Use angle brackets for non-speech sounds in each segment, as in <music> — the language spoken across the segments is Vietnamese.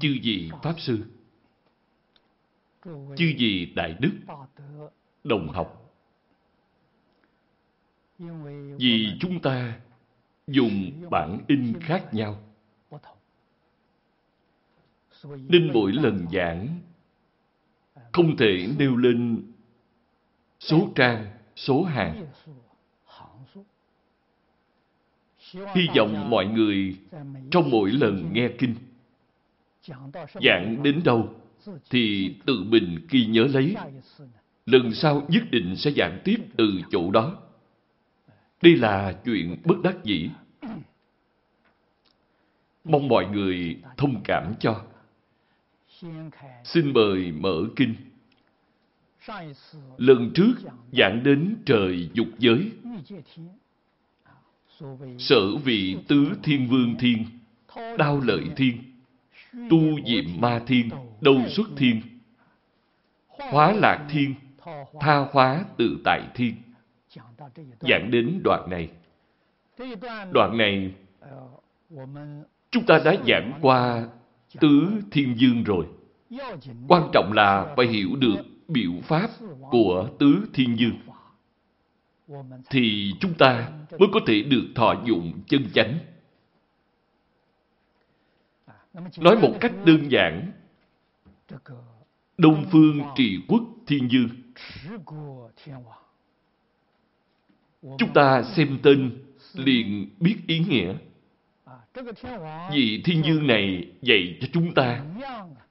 Chư vị Pháp Sư Chư vị Đại Đức Đồng học Vì chúng ta dùng bản in khác nhau. Nên mỗi lần giảng Không thể nêu lên số trang, số hàng. Hy vọng mọi người trong mỗi lần nghe kinh Giảng đến đâu thì tự mình ghi nhớ lấy. Lần sau nhất định sẽ giảng tiếp từ chỗ đó. Đây là chuyện bất đắc dĩ. Mong mọi người thông cảm cho. Xin mời mở kinh. Lần trước giảng đến trời dục giới. Sở vị tứ thiên vương thiên, đao lợi thiên, tu diệm ma thiên, đầu xuất thiên, hóa lạc thiên, tha hóa tự tại thiên. Giảng đến đoạn này. Đoạn này, chúng ta đã giảng qua tứ thiên dương rồi. Quan trọng là phải hiểu được biểu pháp của tứ thiên dương. Thì chúng ta mới có thể được thọ dụng chân chánh. Nói một cách đơn giản, Đông Phương Trị Quốc Thiên Dương. Chúng ta xem tên liền biết ý nghĩa. Vị Thiên Dương này dạy cho chúng ta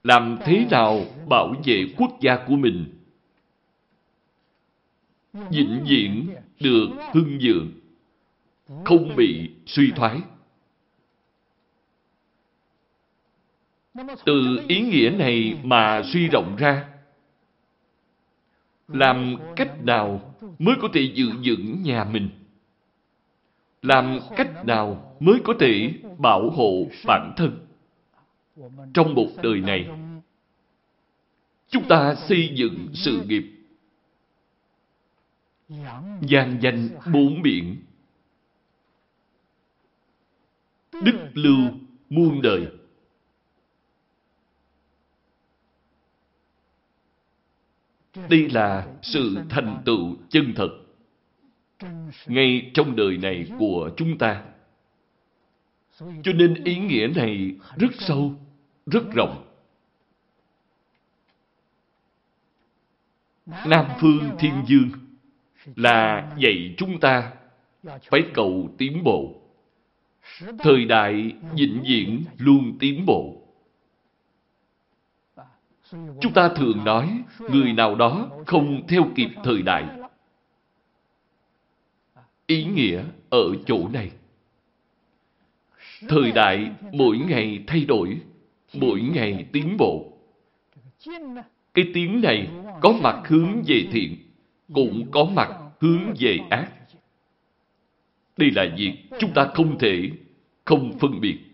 làm thế nào bảo vệ quốc gia của mình vĩnh viễn được hưng vượng, không bị suy thoái. Từ ý nghĩa này mà suy rộng ra, làm cách nào mới có thể giữ vững nhà mình? Làm cách nào mới có thể bảo hộ bản thân? Trong một đời này, chúng ta xây dựng sự nghiệp gian danh bốn biển đức lưu muôn đời Đây là sự thành tựu chân thật ngay trong đời này của chúng ta. Cho nên ý nghĩa này rất sâu, rất rộng. Nam Phương Thiên Dương là dạy chúng ta phải cầu tiến bộ. Thời đại vĩnh viễn luôn tiến bộ. Chúng ta thường nói người nào đó không theo kịp thời đại. Ý nghĩa ở chỗ này. Thời đại mỗi ngày thay đổi, mỗi ngày tiến bộ. Cái tiếng này có mặt hướng về thiện, cũng có mặt hướng về ác. Đây là việc chúng ta không thể không phân biệt.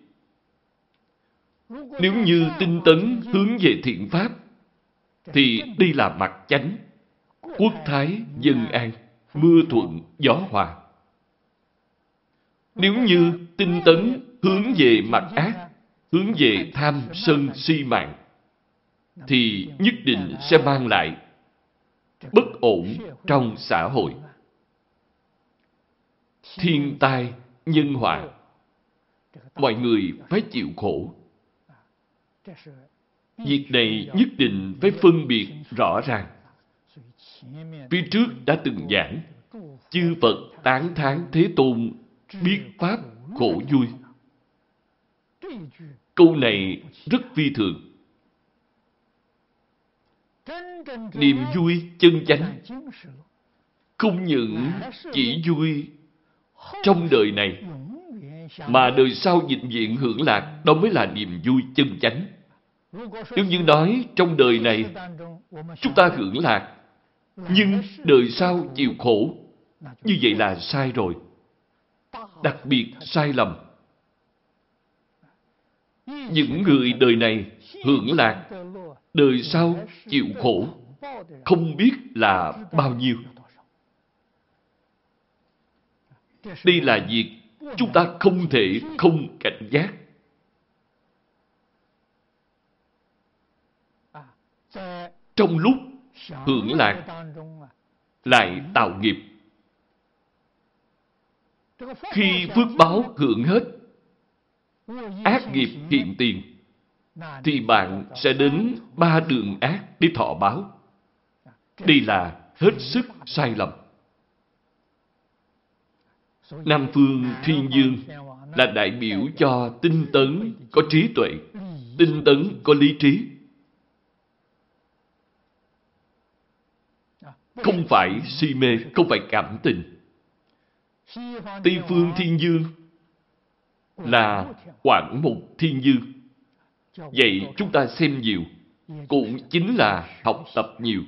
Nếu như tinh tấn hướng về thiện pháp, thì đây là mặt chánh, quốc thái dân an, mưa thuận gió hòa. Nếu như tinh tấn hướng về mặt ác, hướng về tham sân si mạng, thì nhất định sẽ mang lại bất ổn trong xã hội. Thiên tai, nhân họa, mọi người phải chịu khổ. Việc này nhất định phải phân biệt rõ ràng. Phía trước đã từng giảng, chư Phật tán thán Thế Tôn biết Pháp khổ vui. Câu này rất phi thường. Niềm vui chân chánh không những chỉ vui trong đời này mà đời sau vĩnh viễn hưởng lạc, đó mới là niềm vui chân chánh. Nếu như nói trong đời này chúng ta hưởng lạc, nhưng đời sau chịu khổ, như vậy là sai rồi. Đặc biệt sai lầm. Những người đời này hưởng lạc, đời sau chịu khổ, không biết là bao nhiêu. Đây là việc chúng ta không thể không cảnh giác. Trong lúc hưởng lạc lại tạo nghiệp. Khi phước báo hưởng hết, ác nghiệp hiện tiền, thì bạn sẽ đến ba đường ác để thọ báo. Đây là hết sức sai lầm. Nam Phương Thiên Dương là đại biểu cho tinh tấn có trí tuệ, tinh tấn có lý trí. Không phải si mê, không phải cảm tình. Tây Phương Thiên Dương là Quảng Mục Thiên Dương. Vậy chúng ta xem nhiều, cũng chính là học tập nhiều.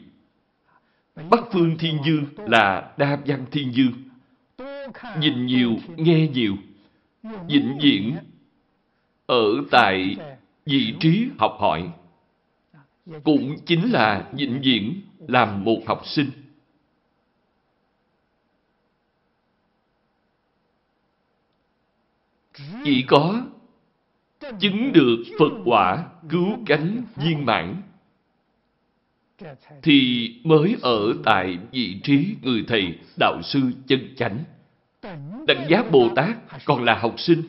Bắc Phương Thiên Dương là Đa Văn Thiên Dương. Nhìn nhiều, nghe nhiều, vĩnh viễn ở tại vị trí học hỏi cũng chính là vĩnh viễn làm một học sinh. Chỉ có chứng được Phật quả cứu cánh viên mãn thì mới ở tại vị trí người thầy đạo sư chân chánh đánh giá Bồ Tát còn là học sinh.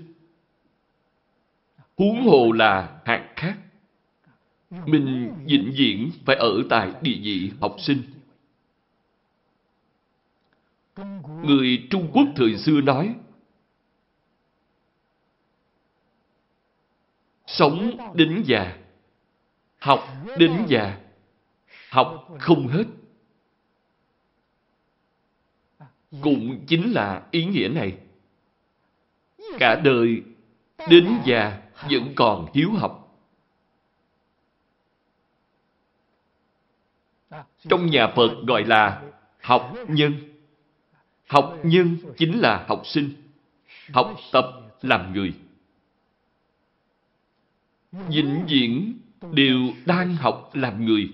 Huống hồ là hạng khác. Mình vĩnh viễn phải ở tại địa vị học sinh. Người Trung Quốc thời xưa nói, Sống đến già, Học đến già, Học không hết cũng chính là ý nghĩa này Cả đời, Đến già vẫn còn hiếu học Trong nhà Phật gọi là học nhân. Học nhân chính là học sinh. Học tập làm người. Vĩnh viễn đều đang học làm người.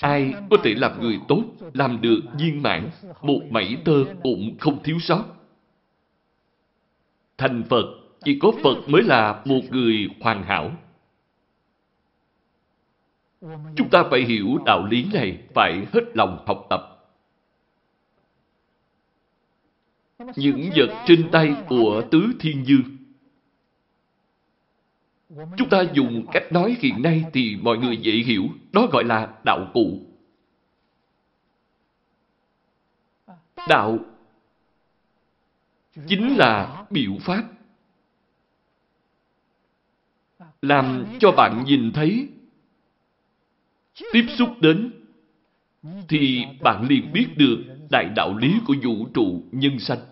Ai có thể làm người tốt, làm được viên mãn, một mảy tơ cũng không thiếu sót. Thành Phật, chỉ có Phật mới là một người hoàn hảo. Chúng ta phải hiểu đạo lý này, phải hết lòng học tập. Những vật trên tay của Tứ Thiên Dương Chúng ta dùng cách nói hiện nay thì mọi người dễ hiểu. Đó gọi là đạo cụ. Đạo chính là biểu pháp. Làm cho bạn nhìn thấy, tiếp xúc đến, thì bạn liền biết được đại đạo lý của vũ trụ nhân sanh.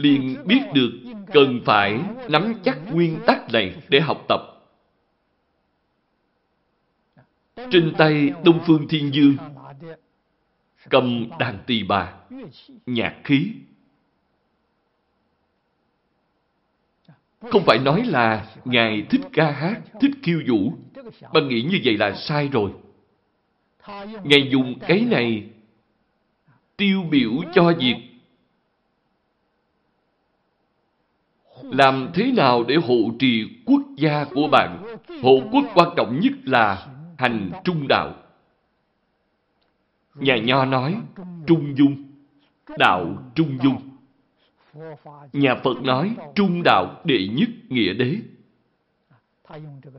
Liền biết được cần phải nắm chắc nguyên tắc này để học tập. Trên tay Đông Phương Thiên Dương cầm đàn tỳ bà, nhạc khí. Không phải nói là Ngài thích ca hát, thích khiêu vũ, bạn nghĩ như vậy là sai rồi. Ngài dùng cái này tiêu biểu cho việc làm thế nào để hộ trì quốc gia của bạn. Hộ quốc quan trọng nhất là hành trung đạo. Nhà Nho nói trung dung, đạo trung dung. Nhà Phật nói trung đạo đệ nhất nghĩa đế.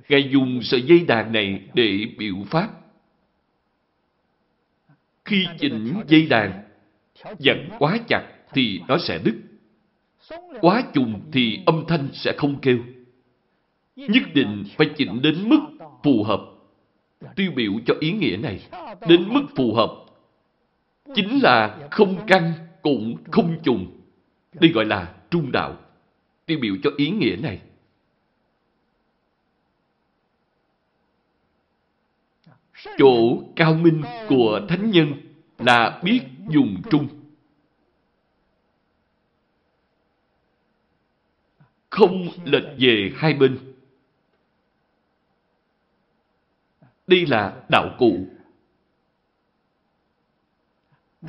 Ngài dùng sợi dây đàn này để biểu pháp. Khi chỉnh dây đàn, dặn quá chặt thì nó sẽ đứt. Quá trùng thì âm thanh sẽ không kêu. Nhất định phải chỉnh đến mức phù hợp. Tiêu biểu cho ý nghĩa này. Đến mức phù hợp. Chính là không căng cũng không trùng. Đây gọi là trung đạo, tiêu biểu cho ý nghĩa này. Chỗ cao minh của thánh nhân là biết dùng trung. Không lệch về hai bên. Đây là đạo cụ.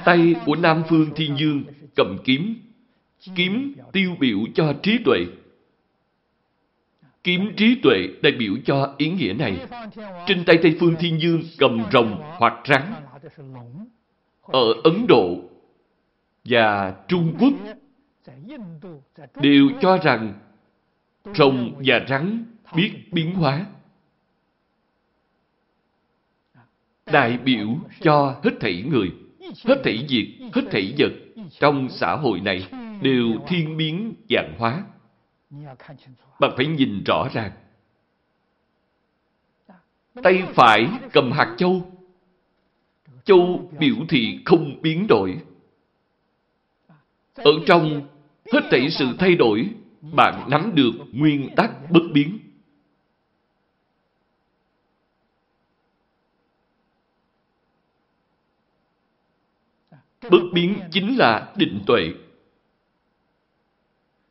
Tay của Nam Phương Thiên Dương cầm kiếm. Kiếm tiêu biểu cho trí tuệ. Kiếm trí tuệ đại biểu cho ý nghĩa này. Trên tay Tây Phương Thiên Dương cầm rồng hoặc rắn. Ở Ấn Độ và Trung Quốc đều cho rằng rồng và rắn biết biến hóa. Đại biểu cho hết thảy người, hết thảy việc, hết thảy vật trong xã hội này đều thiên biến dạng hóa. Bạn phải nhìn rõ ràng. Tay phải cầm hạt châu. Châu biểu thị không biến đổi. Ở trong hết thảy sự thay đổi, bạn nắm được nguyên tắc bất biến. Bất biến chính là định tuệ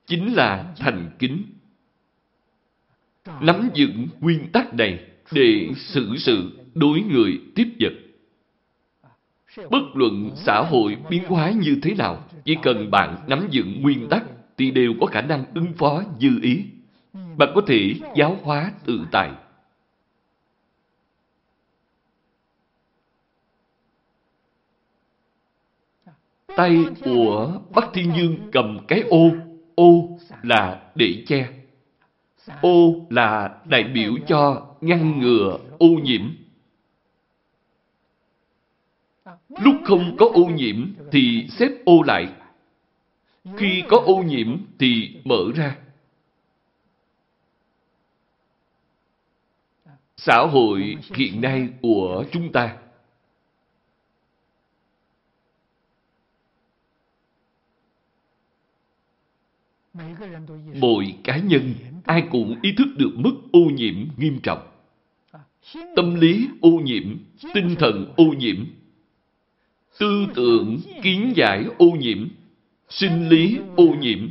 chính là thành kính. Nắm vững nguyên tắc này để xử sự đối người tiếp vật. Bất luận xã hội biến hóa như thế nào, chỉ cần bạn nắm vững nguyên tắc thì đều có khả năng ứng phó dư ý. Bạn có thể giáo hóa tự tại. Tay của Bắc Thiên Dương cầm cái ô Ô là để che. Ô là đại biểu cho ngăn ngừa ô nhiễm. Lúc không có ô nhiễm thì xếp ô lại. Khi có ô nhiễm thì mở ra. Xã hội hiện nay của chúng ta Mỗi cá nhân, ai cũng ý thức được mức ô nhiễm nghiêm trọng. Tâm lý ô nhiễm, tinh thần ô nhiễm, tư tưởng, kiến giải ô nhiễm, sinh lý ô nhiễm,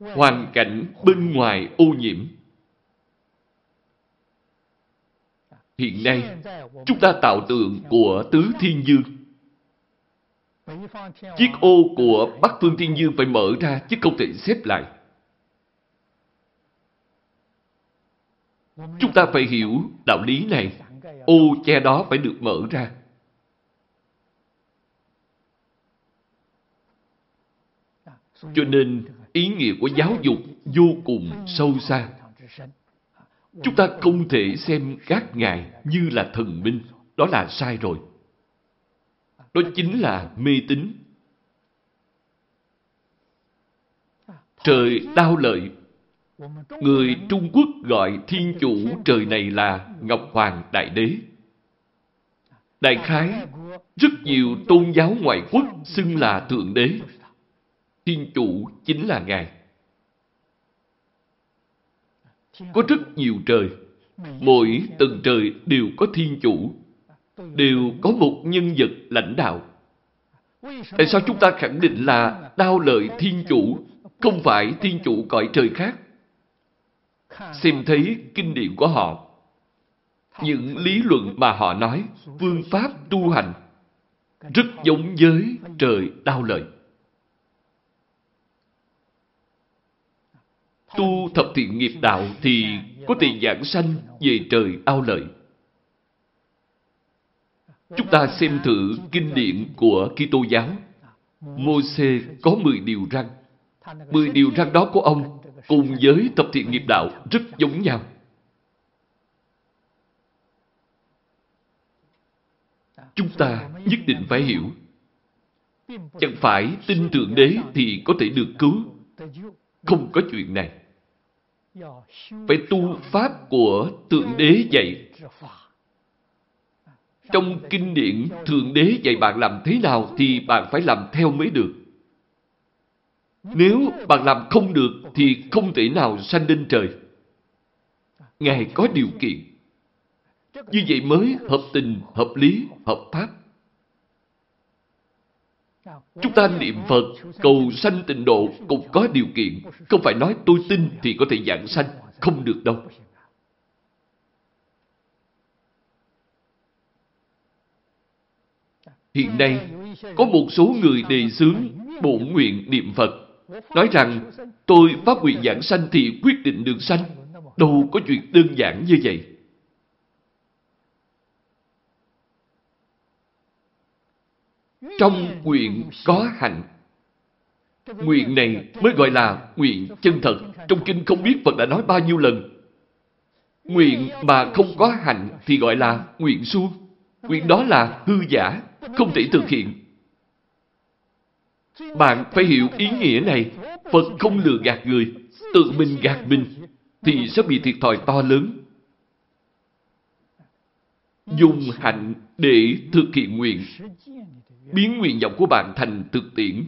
hoàn cảnh bên ngoài ô nhiễm. Hiện nay, chúng ta tạo tượng của Tứ Thiên Dương Chiếc ô của Bắc Phương Thiên Dương phải mở ra chứ không thể xếp lại. Chúng ta phải hiểu đạo lý này. Ô che đó phải được mở ra. Cho nên, ý nghĩa của giáo dục vô cùng sâu xa. Chúng ta không thể xem các ngài như là thần minh. Đó là sai rồi. Đó chính là mê tín. Trời đau lợi. Người Trung Quốc gọi thiên chủ trời này là Ngọc Hoàng Đại Đế. Đại khái, rất nhiều tôn giáo ngoại quốc xưng là Thượng Đế. Thiên chủ chính là Ngài. Có rất nhiều trời. Mỗi tầng trời đều có thiên chủ đều có một nhân vật lãnh đạo. Tại sao chúng ta khẳng định là đao lợi thiên chủ, không phải thiên chủ cõi trời khác? Xem thấy kinh điển của họ, những lý luận mà họ nói, phương pháp tu hành, rất giống với trời đao lợi. Tu thập thiện nghiệp đạo thì có thể giảng sanh về trời ao lợi. Chúng ta xem thử kinh điển của Kitô giáo. Mô-xê có 10 điều răn. 10 điều răn đó của ông cùng với tập thiện nghiệp đạo rất giống nhau. Chúng ta nhất định phải hiểu. Chẳng phải tin tưởng Đế thì có thể được cứu. Không có chuyện này. Phải tu Pháp của Thượng Đế dạy trong kinh điển, Thượng Đế dạy bạn làm thế nào thì bạn phải làm theo mới được. Nếu bạn làm không được thì không thể nào sanh lên trời. Ngài có điều kiện. Như vậy mới hợp tình, hợp lý, hợp pháp. Chúng ta niệm Phật, cầu sanh tịnh độ cũng có điều kiện. Không phải nói tôi tin thì có thể giảng sanh. Không được đâu. Hiện nay, có một số người đề xướng bổn nguyện niệm Phật, nói rằng tôi phát nguyện giảng sanh thì quyết định được sanh. Đâu có chuyện đơn giản như vậy. Trong nguyện có hạnh. Nguyện này mới gọi là nguyện chân thật. Trong kinh không biết Phật đã nói bao nhiêu lần. Nguyện mà không có hạnh thì gọi là nguyện suông. Nguyện đó là hư giả, không thể thực hiện. Bạn phải hiểu ý nghĩa này. Phật không lừa gạt người, tự mình gạt mình, thì sẽ bị thiệt thòi to lớn. Dùng hạnh để thực hiện nguyện, biến nguyện vọng của bạn thành thực tiễn.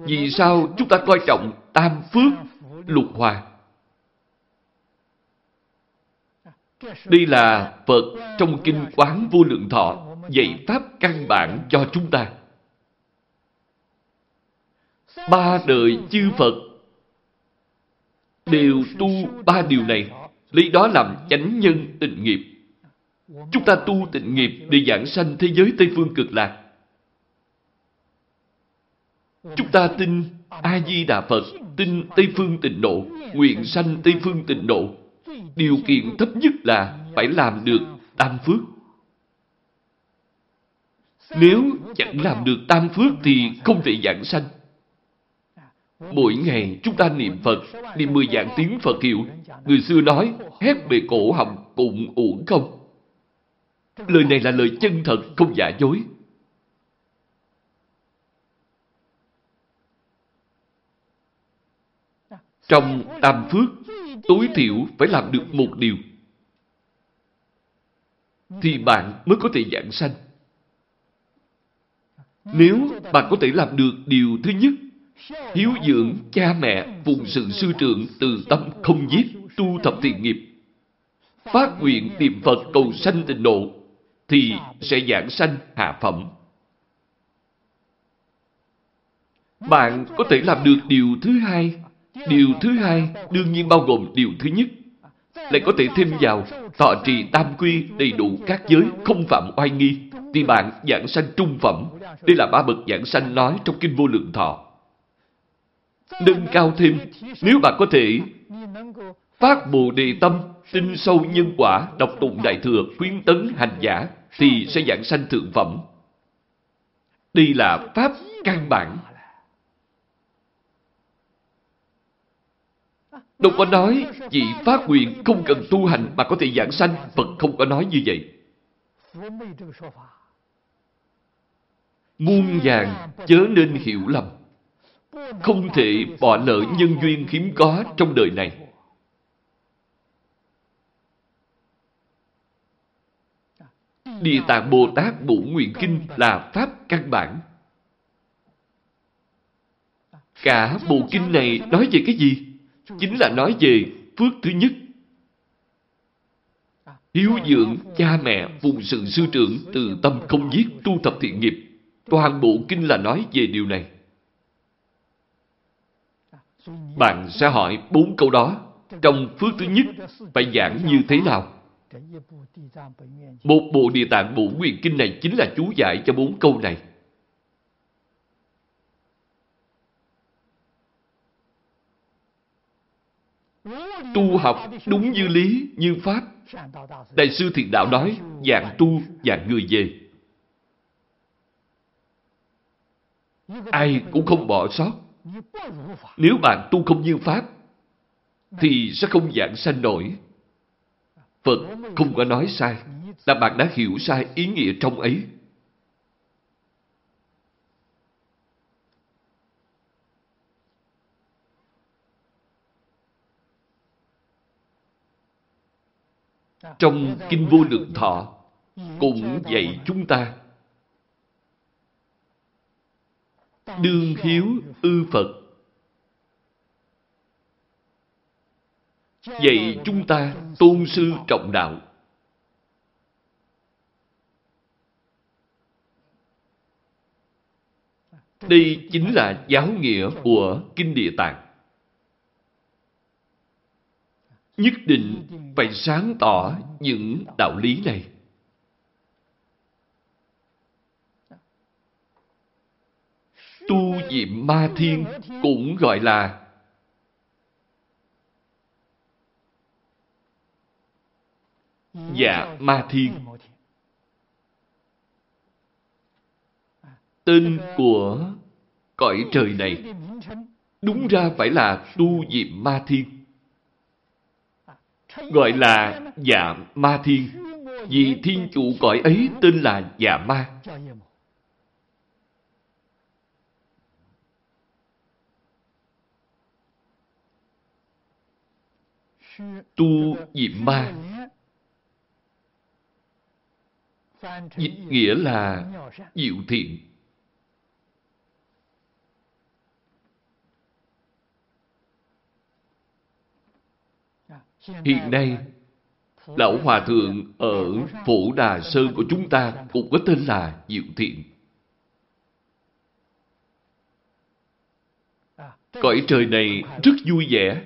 Vì sao chúng ta coi trọng tam phước lục hòa? Đây là Phật trong Kinh Quán Vô Lượng Thọ dạy pháp căn bản cho chúng ta. Ba đời chư Phật đều tu ba điều này, lấy đó làm chánh nhân tịnh nghiệp. Chúng ta tu tịnh nghiệp để giảng sanh thế giới Tây Phương cực lạc. Chúng ta tin A-di-đà Phật, tin Tây Phương tịnh độ, nguyện sanh Tây Phương tịnh độ. Điều kiện thấp nhất là phải làm được tam phước. Nếu chẳng làm được tam phước thì không thể giảng sanh. Mỗi ngày chúng ta niệm Phật, niệm mười dạng tiếng Phật hiệu. Người xưa nói, hét bề cổ họng cũng uổng không. Lời này là lời chân thật, không giả dối. Trong tam phước, tối thiểu phải làm được một điều. Thì bạn mới có thể giảng sanh. Nếu bạn có thể làm được điều thứ nhất, hiếu dưỡng cha mẹ, phụng sự sư trưởng, từ tâm không giết, tu thập thiện nghiệp, phát nguyện niệm Phật cầu sanh tịnh độ, thì sẽ giảng sanh hạ phẩm. Bạn có thể làm được điều thứ hai. Điều thứ hai đương nhiên bao gồm điều thứ nhất. Lại có thể thêm vào thọ trì tam quy đầy đủ các giới không phạm oai nghi thì bạn giảng sanh trung phẩm. Đây là ba bậc giảng sanh nói trong Kinh Vô Lượng Thọ. Nâng cao thêm, nếu bạn có thể phát bồ đề tâm, tin sâu nhân quả, đọc tụng đại thừa, khuyến tấn hành giả, thì sẽ giảng sanh thượng phẩm. Đây là pháp căn bản. Đâu có nói chỉ phát nguyện không cần tu hành mà có thể giảng sanh. Phật không có nói như vậy. Muôn vàng chớ nên hiểu lầm. Không thể bỏ lỡ nhân duyên hiếm có trong đời này. Địa Tạng Bồ Tát Bổ Nguyện Kinh là Pháp căn bản. Cả bộ kinh này nói về cái gì? Chính là nói về phước thứ nhất. Hiếu dưỡng cha mẹ, phụng sự sư trưởng, từ tâm không giết, tu tập thiện nghiệp. Toàn bộ kinh là nói về điều này. Bạn sẽ hỏi bốn câu đó. Trong phước thứ nhất, phải giảng như thế nào? Một bộ địa tạng bổ nguyện kinh này chính là chú giải cho bốn câu này. Tu học đúng như lý, như pháp. Đại sư Thiện Đạo nói, dạng tu, dạng người về. Ai cũng không bỏ sót. Nếu bạn tu không như pháp, thì sẽ không dạng sanh nổi. Phật không có nói sai, là bạn đã hiểu sai ý nghĩa trong ấy. Trong Kinh Vô Lượng Thọ cũng dạy chúng ta đương hiếu ư Phật. Vậy chúng ta tôn sư trọng đạo. Đây chính là giáo nghĩa của Kinh Địa Tạng. Nhất định phải sáng tỏ những đạo lý này. Tu diệm ma thiên cũng gọi là dạ ma thiên. Tên của cõi trời này đúng ra phải là tu diệm ma thiên. Gọi là dạ ma thiên vì thiên chủ cõi ấy tên là dạ ma. Tu diệm ma Dịch nghĩa là diệu thiện. Hiện nay, Lão Hòa Thượng ở Phổ Đà Sơn của chúng ta cũng có tên là Diệu Thiện. Cõi trời này rất vui vẻ,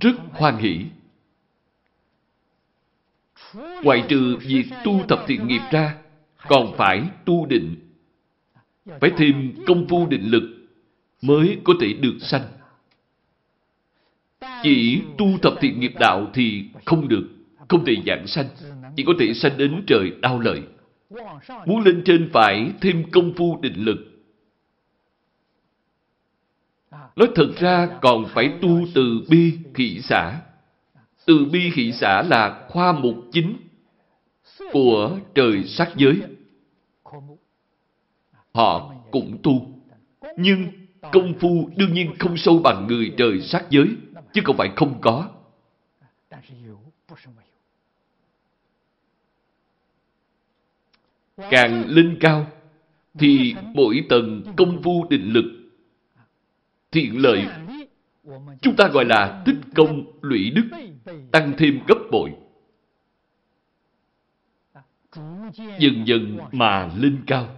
rất hoan hỷ. Ngoại trừ việc tu tập thiện nghiệp ra, còn phải tu định. Phải thêm công phu định lực mới có thể được sanh. Chỉ tu tập thiện nghiệp đạo thì không được, không thể giảng sanh, chỉ có thể sanh đến trời đau lợi. Muốn lên trên phải thêm công phu định lực. Nói thật ra còn phải tu từ bi khỉ xã. Từ bi hỷ xã là khoa mục chính của trời sắc giới. Họ cũng tu. Nhưng công phu đương nhiên không sâu bằng người trời sắc giới chứ không phải không có. Càng lên cao, thì mỗi tầng công phu định lực, thiện lợi, chúng ta gọi là tích công lũy đức, tăng thêm gấp bội. Dần dần mà lên cao.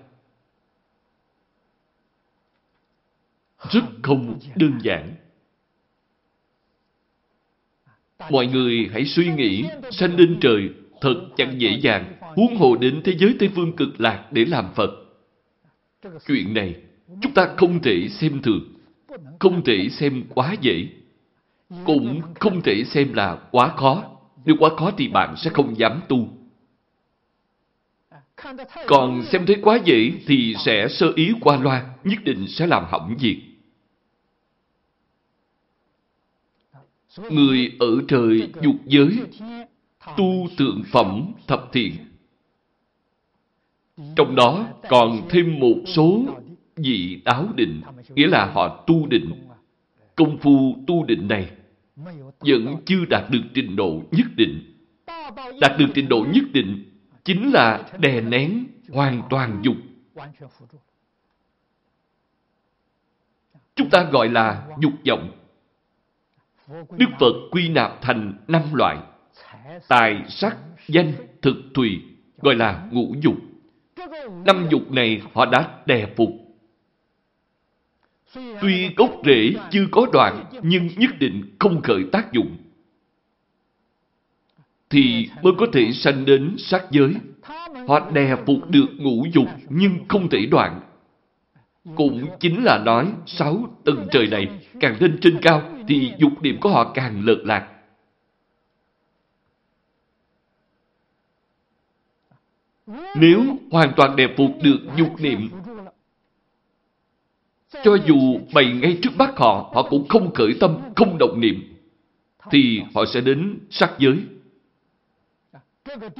Rất không đơn giản. Mọi người hãy suy nghĩ, sanh lên trời thật chẳng dễ dàng, huống hồ đến thế giới Tây Phương cực lạc để làm Phật. Chuyện này, chúng ta không thể xem thường, không thể xem quá dễ, cũng không thể xem là quá khó. Nếu quá khó thì bạn sẽ không dám tu. Còn xem thấy quá dễ thì sẽ sơ ý qua loa, nhất định sẽ làm hỏng việc. Người ở trời dục giới, tu tượng phẩm thập thiện. Trong đó còn thêm một số vị đáo định, nghĩa là họ tu định. Công phu tu định này vẫn chưa đạt được trình độ nhất định. Đạt được trình độ nhất định chính là đè nén hoàn toàn dục. Chúng ta gọi là dục vọng. Đức Phật quy nạp thành năm loại. Tài, sắc, danh, thực, thùy, gọi là ngũ dục. Năm dục này họ đã đè phục. Tuy gốc rễ chưa có đoạn, nhưng nhất định không khởi tác dụng. Thì mới có thể sanh đến sắc giới. Họ đè phục được ngũ dục nhưng không thể đoạn. Cũng chính là nói sáu tầng trời này càng lên trên cao thì dục niệm của họ càng lợt lạc. Nếu hoàn toàn đè phục được dục niệm, cho dù bày ngay trước mắt họ, họ cũng không khởi tâm, không động niệm, thì họ sẽ đến sắc giới.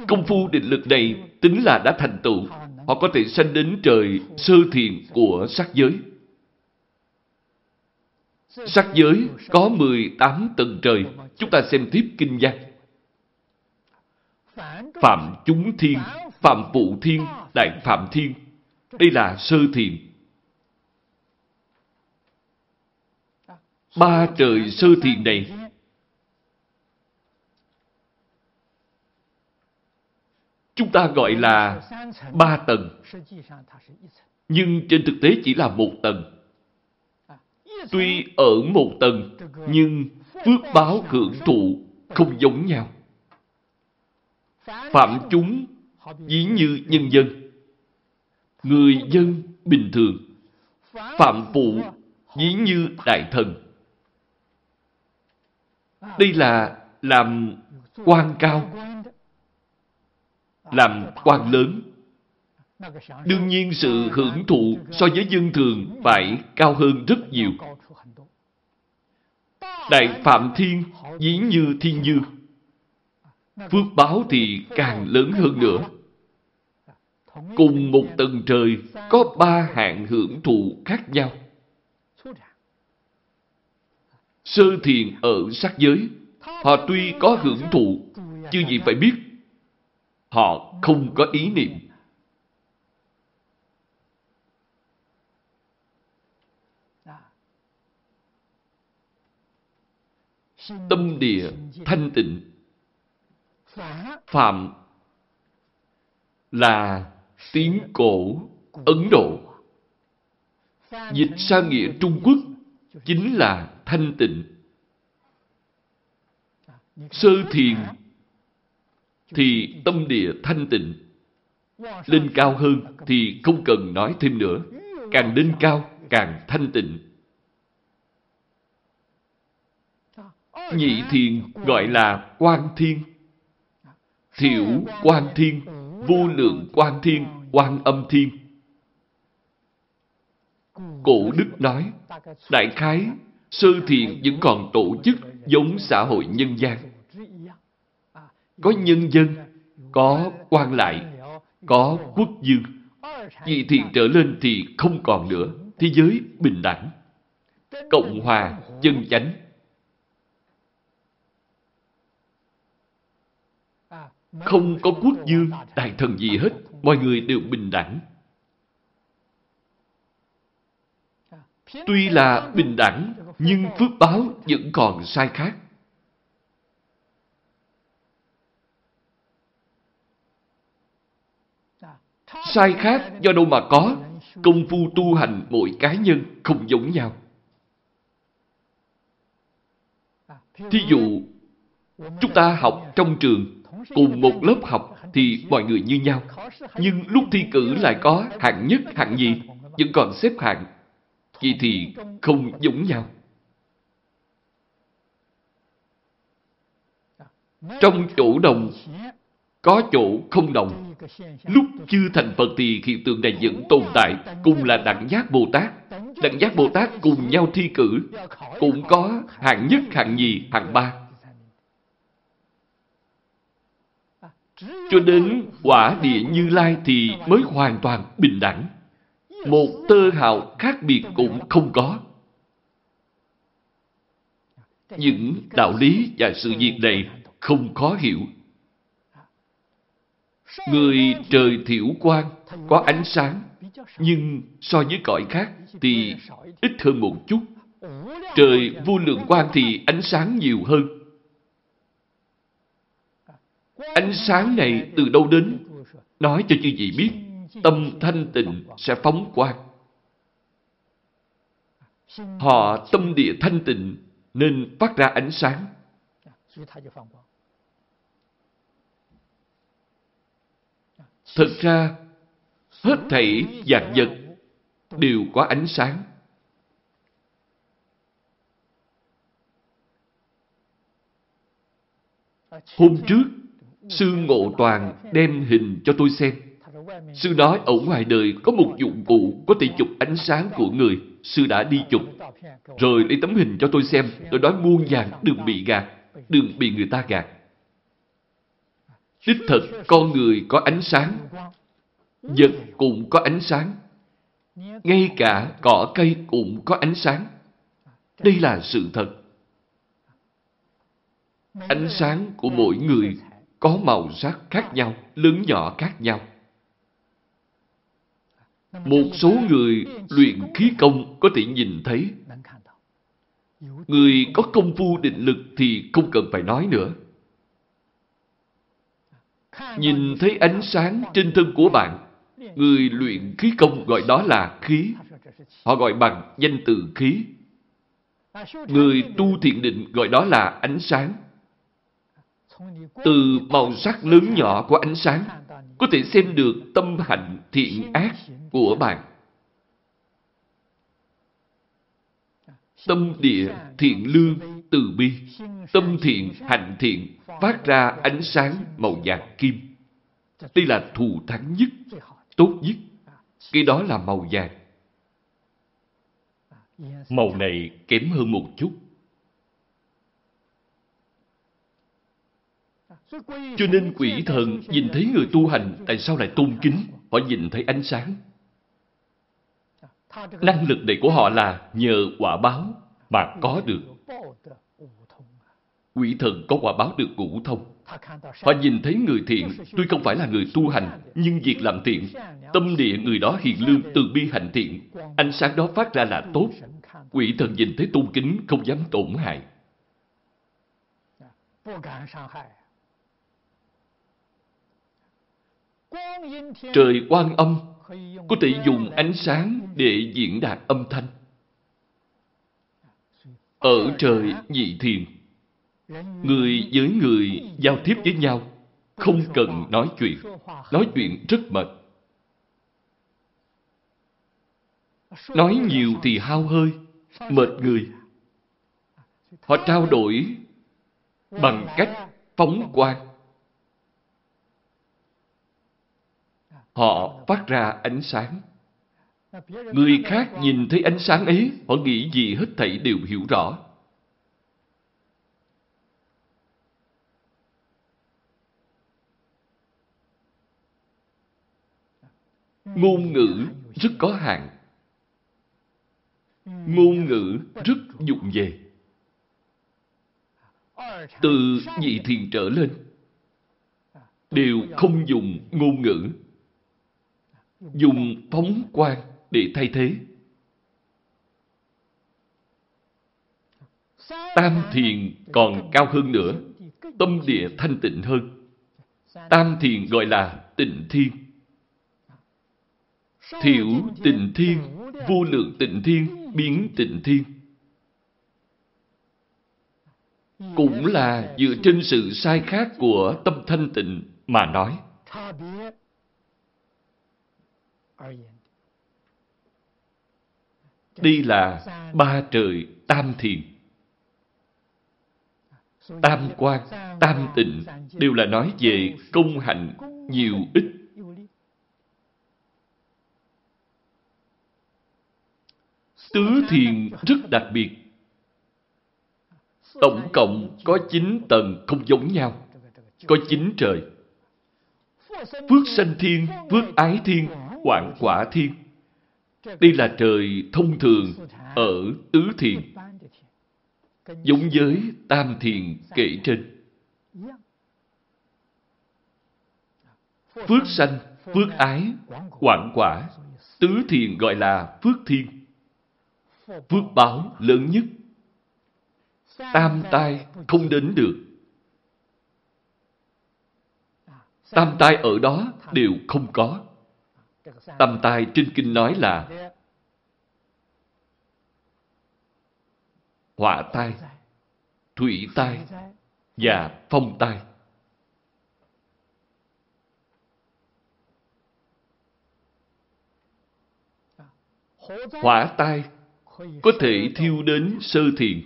Công phu định lực này tính là đã thành tựu, họ có thể sanh đến trời sơ thiền của sắc giới. Sắc giới có 18 tầng trời. Chúng ta xem tiếp kinh văn. Phạm chúng thiên, phạm phụ thiên, đại phạm thiên. Đây là sơ thiền. Ba trời sơ thiền này. Chúng ta gọi là ba tầng. Nhưng trên thực tế chỉ là một tầng. Tuy ở một tầng, nhưng phước báo hưởng thụ không giống nhau. Phạm chúng ví như nhân dân. Người dân bình thường. Phạm phụ ví như đại thần đây là làm quan cao làm quan lớn. Đương nhiên sự hưởng thụ so với dân thường phải cao hơn rất nhiều. Đại phạm thiên dĩ như thiên dư, phước báo thì càng lớn hơn nữa. Cùng một tầng trời có ba hạng hưởng thụ khác nhau sơ thiền ở sắc giới. Họ tuy có hưởng thụ, chứ gì phải biết. Họ không có ý niệm. Tâm địa thanh tịnh. Phạm là tiếng cổ, ấn độ. Dịch sang nghĩa trung quốc chính là thanh tịnh. Sơ thiền thì tâm địa thanh tịnh. Lên cao hơn thì không cần nói thêm nữa. Càng lên cao càng thanh tịnh. Nhị thiền gọi là quan thiên. Thiểu quan thiên? vô lượng quan thiên quan âm thiên. Cổ đức nói đại khái sơ thiền vẫn còn tổ chức giống xã hội nhân gian có nhân dân có quan lại có quốc dương Vì thiền trở lên thì không còn nữa thế giới bình đẳng cộng hòa chân chánh Không có quốc dương, đại thần gì hết. Mọi người đều bình đẳng. Tuy là bình đẳng, nhưng phước báo vẫn còn sai khác. Sai khác do đâu mà có, công phu tu hành mỗi cá nhân không giống nhau. Thí dụ, chúng ta học trong trường cùng một lớp học thì mọi người như nhau. Nhưng lúc thi cử lại có hạng nhất, hạng nhì, vẫn còn xếp hạng. Vậy thì không giống nhau. Trong chỗ đồng, có chỗ không đồng. Lúc chưa thành Phật thì hiện tượng này vẫn tồn tại, cùng là đẳng giác Bồ Tát. Đẳng giác Bồ Tát cùng nhau thi cử, cũng có hạng nhất, hạng nhì, hạng ba. Cho đến quả địa như lai thì mới hoàn toàn bình đẳng. Một tơ hào khác biệt cũng không có. Những đạo lý và sự việc này không khó hiểu. Người trời thiểu quang có ánh sáng, nhưng so với cõi khác thì ít hơn một chút. Trời vô lượng quang thì ánh sáng nhiều hơn. Ánh sáng này từ đâu đến? Nói cho chư vị biết, tâm thanh tịnh sẽ phóng quang. Họ tâm địa thanh tịnh nên phát ra ánh sáng. Thực ra, hết thảy dạng vật đều có ánh sáng. Hôm trước, Sư Ngộ Toàn đem hình cho tôi xem. Sư nói ở ngoài đời có một dụng cụ có thể chụp ánh sáng của người. Sư đã đi chụp. Rồi lấy tấm hình cho tôi xem. Tôi nói muôn vàng đừng bị gạt. Đừng bị người ta gạt. Đích thật con người có ánh sáng. Vật cũng có ánh sáng. Ngay cả cỏ cây cũng có ánh sáng. Đây là sự thật. Ánh sáng của mỗi người có màu sắc khác nhau, lớn nhỏ khác nhau. Một số người luyện khí công có thể nhìn thấy. Người có công phu định lực thì không cần phải nói nữa. Nhìn thấy ánh sáng trên thân của bạn, người luyện khí công gọi đó là khí. Họ gọi bằng danh từ khí. Người tu thiện định gọi đó là ánh sáng. Từ màu sắc lớn nhỏ của ánh sáng, có thể xem được tâm hạnh thiện ác của bạn. Tâm địa thiện lương từ bi, tâm thiện hành thiện phát ra ánh sáng màu vàng kim. Đây là thù thắng nhất, tốt nhất. Cái đó là màu vàng. Màu này kém hơn một chút. Cho nên quỷ thần nhìn thấy người tu hành tại sao lại tôn kính? Họ nhìn thấy ánh sáng. Năng lực này của họ là nhờ quả báo mà có được. Quỷ thần có quả báo được ngũ thông. Họ nhìn thấy người thiện, tuy không phải là người tu hành, nhưng việc làm thiện, tâm địa người đó hiền lương, từ bi hành thiện, ánh sáng đó phát ra là tốt. Quỷ thần nhìn thấy tôn kính, không dám tổn hại. Trời quan âm có thể dùng ánh sáng để diễn đạt âm thanh. Ở trời nhị thiền, người với người giao tiếp với nhau, không cần nói chuyện. Nói chuyện rất mệt. Nói nhiều thì hao hơi, mệt người. Họ trao đổi bằng cách phóng quang. Họ phát ra ánh sáng. Người khác nhìn thấy ánh sáng ấy, họ nghĩ gì hết thảy đều hiểu rõ. Ngôn ngữ rất có hạn. Ngôn ngữ rất dụng về. Từ nhị thiền trở lên, đều không dùng ngôn ngữ dùng phóng quang để thay thế. Tam thiền còn cao hơn nữa, tâm địa thanh tịnh hơn. Tam thiền gọi là tịnh thiên. Thiểu tịnh thiên, vô lượng tịnh thiên, biến tịnh thiên. Cũng là dựa trên sự sai khác của tâm thanh tịnh mà nói. Đây là ba trời tam thiền. Tam quan, tam tịnh đều là nói về công hạnh nhiều ít. Tứ thiền rất đặc biệt. Tổng cộng có chín tầng không giống nhau. Có chín trời. Phước sanh thiên, phước ái thiên, quảng quả thiên. Đây là trời thông thường ở tứ thiền, giống với tam thiền kể trên. Phước sanh, phước ái, quảng quả, tứ thiền gọi là phước thiên. Phước báo lớn nhất. Tam tai không đến được. Tam tai ở đó đều không có. Tam tai trên kinh nói là hỏa tai, thủy tai và phong tai. Hỏa tai có thể thiêu đến sơ thiền.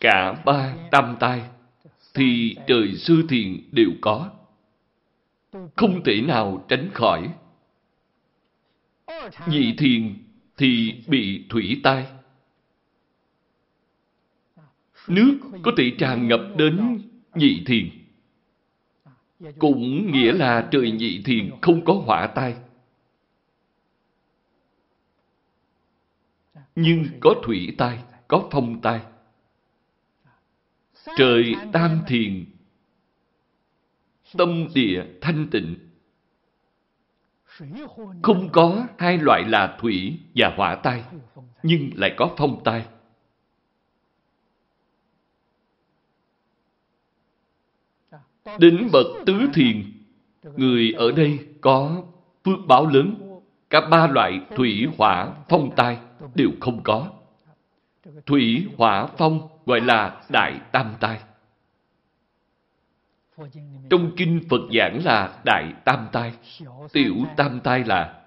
Cả ba tam tai thì trời sơ thiền đều có không thể nào tránh khỏi. Nhị thiền thì bị thủy tai. Nước có thể tràn ngập đến nhị thiền. Cũng nghĩa là trời nhị thiền không có hỏa tai. Nhưng có thủy tai, có phong tai. Trời tam thiền tâm địa thanh tịnh. Không có hai loại là thủy và hỏa tai. nhưng lại có phong tai. Đến bậc tứ thiền, người ở đây có phước báo lớn. Cả ba loại thủy, hỏa, phong tai đều không có. Thủy, hỏa, phong gọi là đại tam tai. Trong kinh Phật giảng là đại tam tai, tiểu tam tai là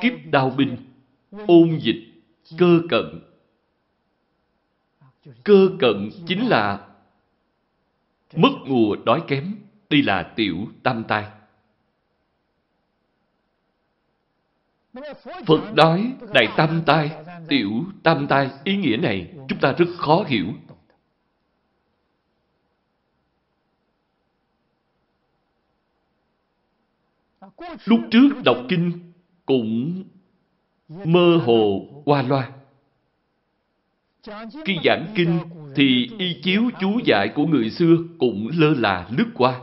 kiếp đau binh, ôn dịch, cơ cận. Cơ cận chính là mất mùa đói kém. Đây là tiểu tam tai. Phật nói đại tam tai, tiểu tam tai, ý nghĩa này chúng ta rất khó hiểu. Lúc trước đọc kinh cũng mơ hồ qua loa. Khi giảng kinh thì y chiếu chú giải của người xưa cũng lơ là lướt qua.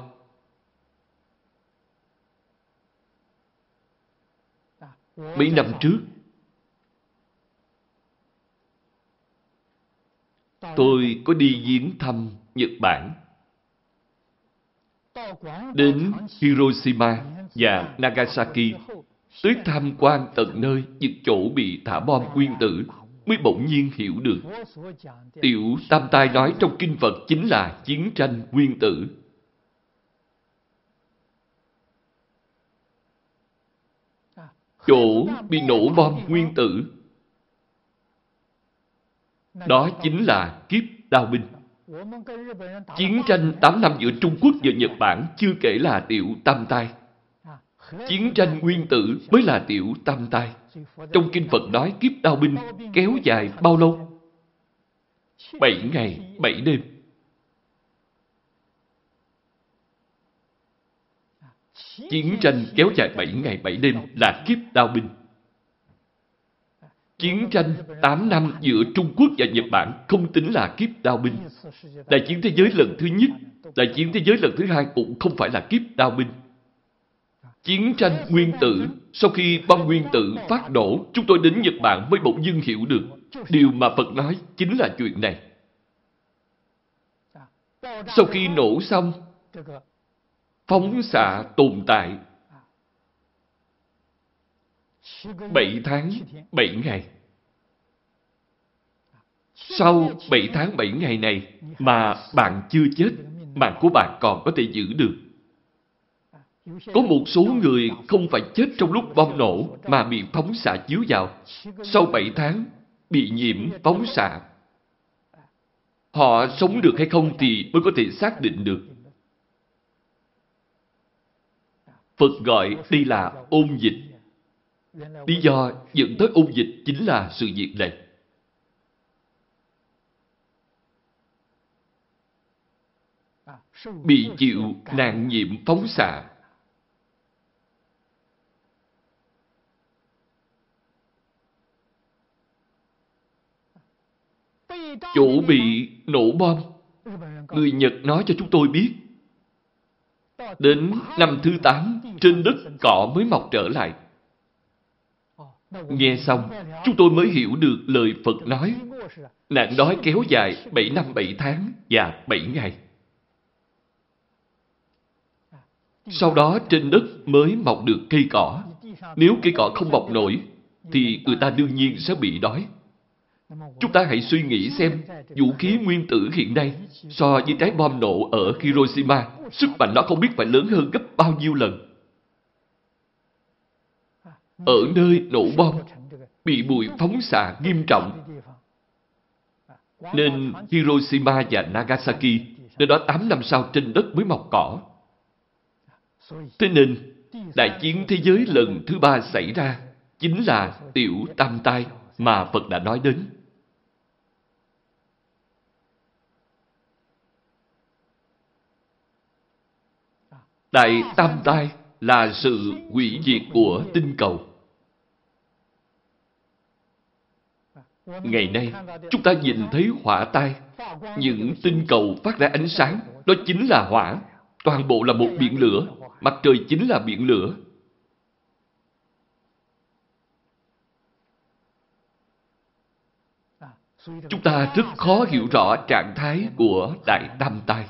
Mấy năm trước, tôi có đi viếng thăm Nhật Bản. Đến Hiroshima và Nagasaki, tới tham quan tận nơi những chỗ bị thả bom nguyên tử, mới bỗng nhiên hiểu được. Tiểu Tam Tai nói trong kinh Phật chính là chiến tranh nguyên tử. Chỗ bị nổ bom nguyên tử. Đó chính là kiếp đao binh. Chiến tranh 8 năm giữa Trung Quốc và Nhật Bản chưa kể là tiểu tam tai. Chiến tranh nguyên tử mới là tiểu tam tai. Trong Kinh Phật nói kiếp đao binh kéo dài bao lâu? Bảy ngày, bảy đêm. Chiến tranh kéo dài bảy ngày bảy đêm là kiếp đao binh. Chiến tranh 8 năm giữa Trung Quốc và Nhật Bản không tính là kiếp đao binh. Đại chiến thế giới lần thứ nhất, đại chiến thế giới lần thứ hai cũng không phải là kiếp đao binh. Chiến tranh nguyên tử, sau khi bom nguyên tử phát nổ, chúng tôi đến Nhật Bản mới bỗng dưng hiểu được. Điều mà Phật nói chính là chuyện này. Sau khi nổ xong, phóng xạ tồn tại bảy tháng, bảy ngày. Sau bảy tháng bảy ngày này mà bạn chưa chết, mạng của bạn còn có thể giữ được. Có một số người không phải chết trong lúc bom nổ mà bị phóng xạ chiếu vào. Sau 7 tháng, bị nhiễm phóng xạ. Họ sống được hay không thì mới có thể xác định được. Phật gọi đây là ôn dịch. Lý do dẫn tới ôn dịch chính là sự việc này. Bị chịu nạn nhiễm phóng xạ Chỗ bị nổ bom, người Nhật nói cho chúng tôi biết. Đến năm thứ tám, trên đất cỏ mới mọc trở lại. Nghe xong, chúng tôi mới hiểu được lời Phật nói. Nạn đói kéo dài 7 năm 7 tháng và 7 ngày. Sau đó trên đất mới mọc được cây cỏ. Nếu cây cỏ không mọc nổi, thì người ta đương nhiên sẽ bị đói. Chúng ta hãy suy nghĩ xem, vũ khí nguyên tử hiện nay so với trái bom nổ ở Hiroshima, sức mạnh nó không biết phải lớn hơn gấp bao nhiêu lần. Ở nơi nổ bom, bị bụi phóng xạ nghiêm trọng, nên Hiroshima và Nagasaki nơi đó 8 năm sau trên đất mới mọc cỏ. Thế nên, đại chiến thế giới lần thứ ba xảy ra chính là tiểu tam tai mà Phật đã nói đến. Đại tam tai là sự hủy diệt của tinh cầu. Ngày nay, chúng ta nhìn thấy hỏa tai, những tinh cầu phát ra ánh sáng, đó chính là hỏa. Toàn bộ là một biển lửa, mặt trời chính là biển lửa. Chúng ta rất khó hiểu rõ trạng thái của Đại Tam Tai.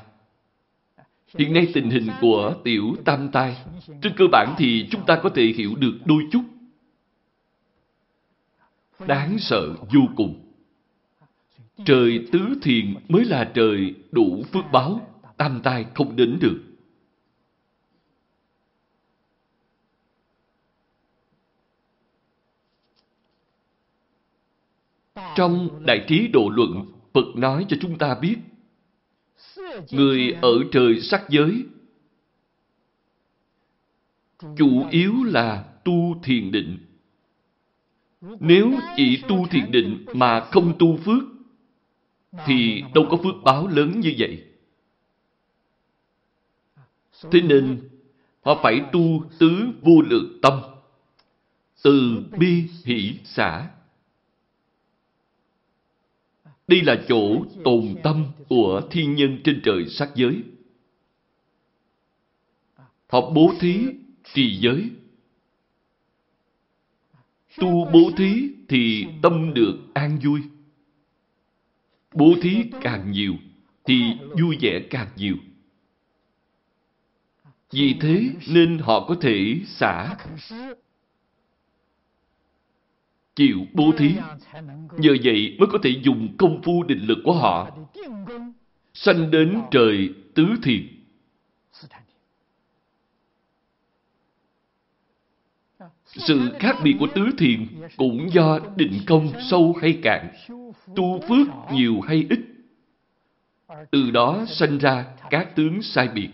Hiện nay tình hình của Tiểu Tam Tai, trên cơ bản thì chúng ta có thể hiểu được đôi chút. Đáng sợ vô cùng. Trời tứ thiền mới là trời đủ phước báo, tam tai không đến được. Trong Đại Trí Độ Luận, Phật nói cho chúng ta biết, người ở trời sắc giới chủ yếu là tu thiền định. Nếu chỉ tu thiền định mà không tu phước, thì đâu có phước báo lớn như vậy. Thế nên, họ phải tu tứ vô lượng tâm, từ bi hỷ xã. Đây là chỗ tồn tâm của thiên nhân trên trời sắc giới. học bố thí, trì giới. Tu bố thí thì tâm được an vui. Bố thí càng nhiều thì vui vẻ càng nhiều. Vì thế nên họ có thể xả chịu bố thí. Nhờ vậy mới có thể dùng công phu định lực của họ sanh đến trời tứ thiền. Sự khác biệt của tứ thiền cũng do định công sâu hay cạn, tu phước nhiều hay ít. Từ đó sanh ra các tướng sai biệt.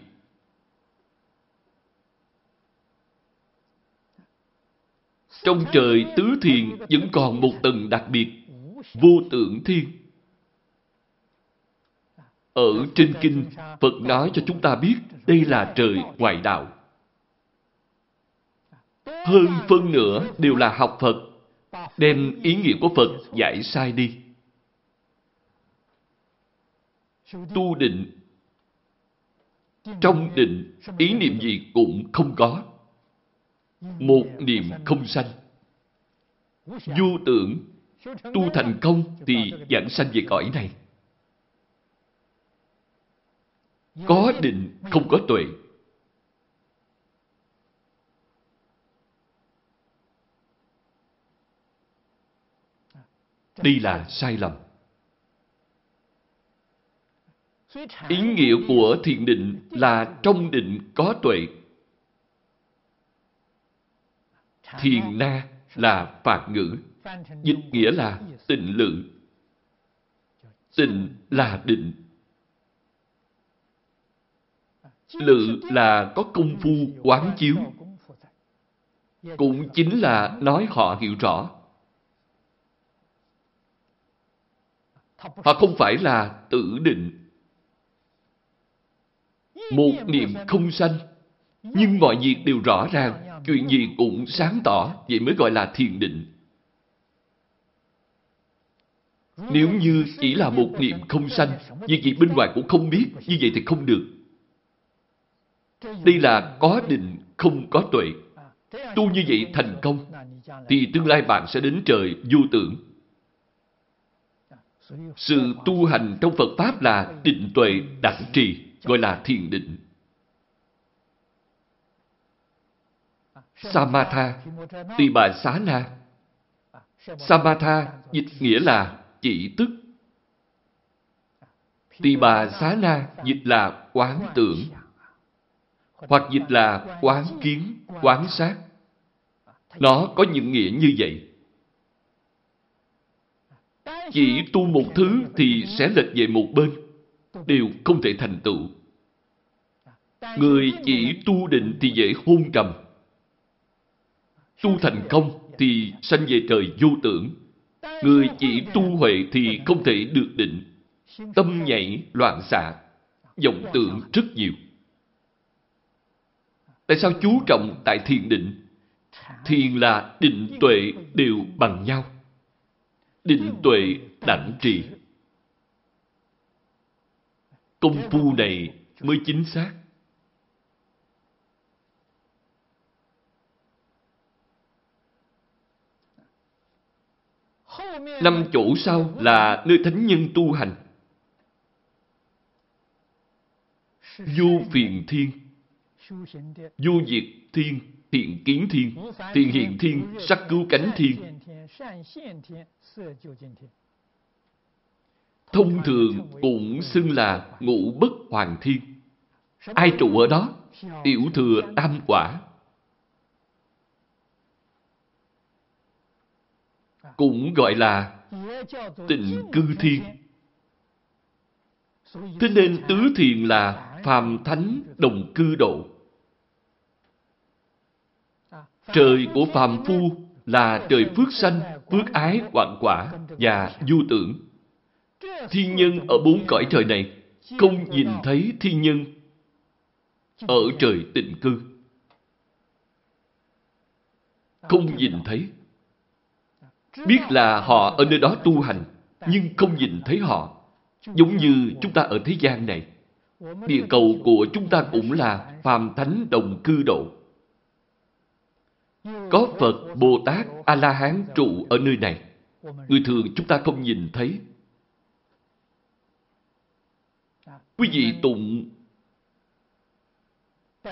Trong trời tứ thiền vẫn còn một tầng đặc biệt, vô tượng thiên. Ở trên kinh, Phật nói cho chúng ta biết đây là trời ngoại đạo. Hơn phân nửa đều là học Phật, đem ý nghĩa của Phật giải sai đi. Tu định, trong định, ý niệm gì cũng không có một niệm không sanh. Vô tưởng, tu thành công thì dẫn sanh về cõi này. Có định, không có tuệ. Đây là sai lầm. Ý nghĩa của thiền định là trong định có tuệ Thiền na là phạt ngữ, dịch nghĩa là tịnh lự. Tịnh là định. Lự là có công phu quán chiếu. Cũng chính là nói họ hiểu rõ. Họ không phải là tự định. Một niệm không sanh, nhưng mọi việc đều rõ ràng, chuyện gì cũng sáng tỏ, vậy mới gọi là thiền định. Nếu như chỉ là một niệm không sanh, việc gì bên ngoài cũng không biết, như vậy thì không được. Đây là có định, không có tuệ. Tu như vậy thành công, thì tương lai bạn sẽ đến trời vô tưởng. Sự tu hành trong Phật Pháp là định tuệ đẳng trì, gọi là thiền định. Samatha, tỳ bà xá na. Samatha dịch nghĩa là chỉ tức. Tỳ bà xá na dịch là quán tưởng, hoặc dịch là quán kiến, quán sát. Nó có những nghĩa như vậy. Chỉ tu một thứ thì sẽ lệch về một bên, đều không thể thành tựu. Người chỉ tu định thì dễ hôn trầm, tu thành công thì sanh về trời vô tưởng. Người chỉ tu huệ thì không thể được định. Tâm nhảy loạn xạ, vọng tưởng rất nhiều. Tại sao chú trọng tại thiền định? Thiền là định tuệ đều bằng nhau. Định tuệ đẳng trì. Công phu này mới chính xác. Năm chỗ sau là nơi thánh nhân tu hành. Vô phiền thiên, vô diệt thiên, thiện kiến thiên, thiện hiện thiên, sắc cứu cánh thiên. Thông thường cũng xưng là ngũ bất hoàng thiên. Ai trụ ở đó? Tiểu thừa tam quả. Cũng gọi là tịnh cư thiên. Thế nên tứ thiền là phàm thánh đồng cư độ. Trời của phàm phu là trời phước sanh, phước ái, quảng quả và du tưởng. Thiên nhân ở bốn cõi trời này không nhìn thấy thiên nhân ở trời tịnh cư. Không nhìn thấy. Biết là họ ở nơi đó tu hành, nhưng không nhìn thấy họ. Giống như chúng ta ở thế gian này. Địa cầu của chúng ta cũng là phàm thánh đồng cư độ. Có Phật, Bồ Tát, A-la-hán trụ ở nơi này. Người thường chúng ta không nhìn thấy. Quý vị tụng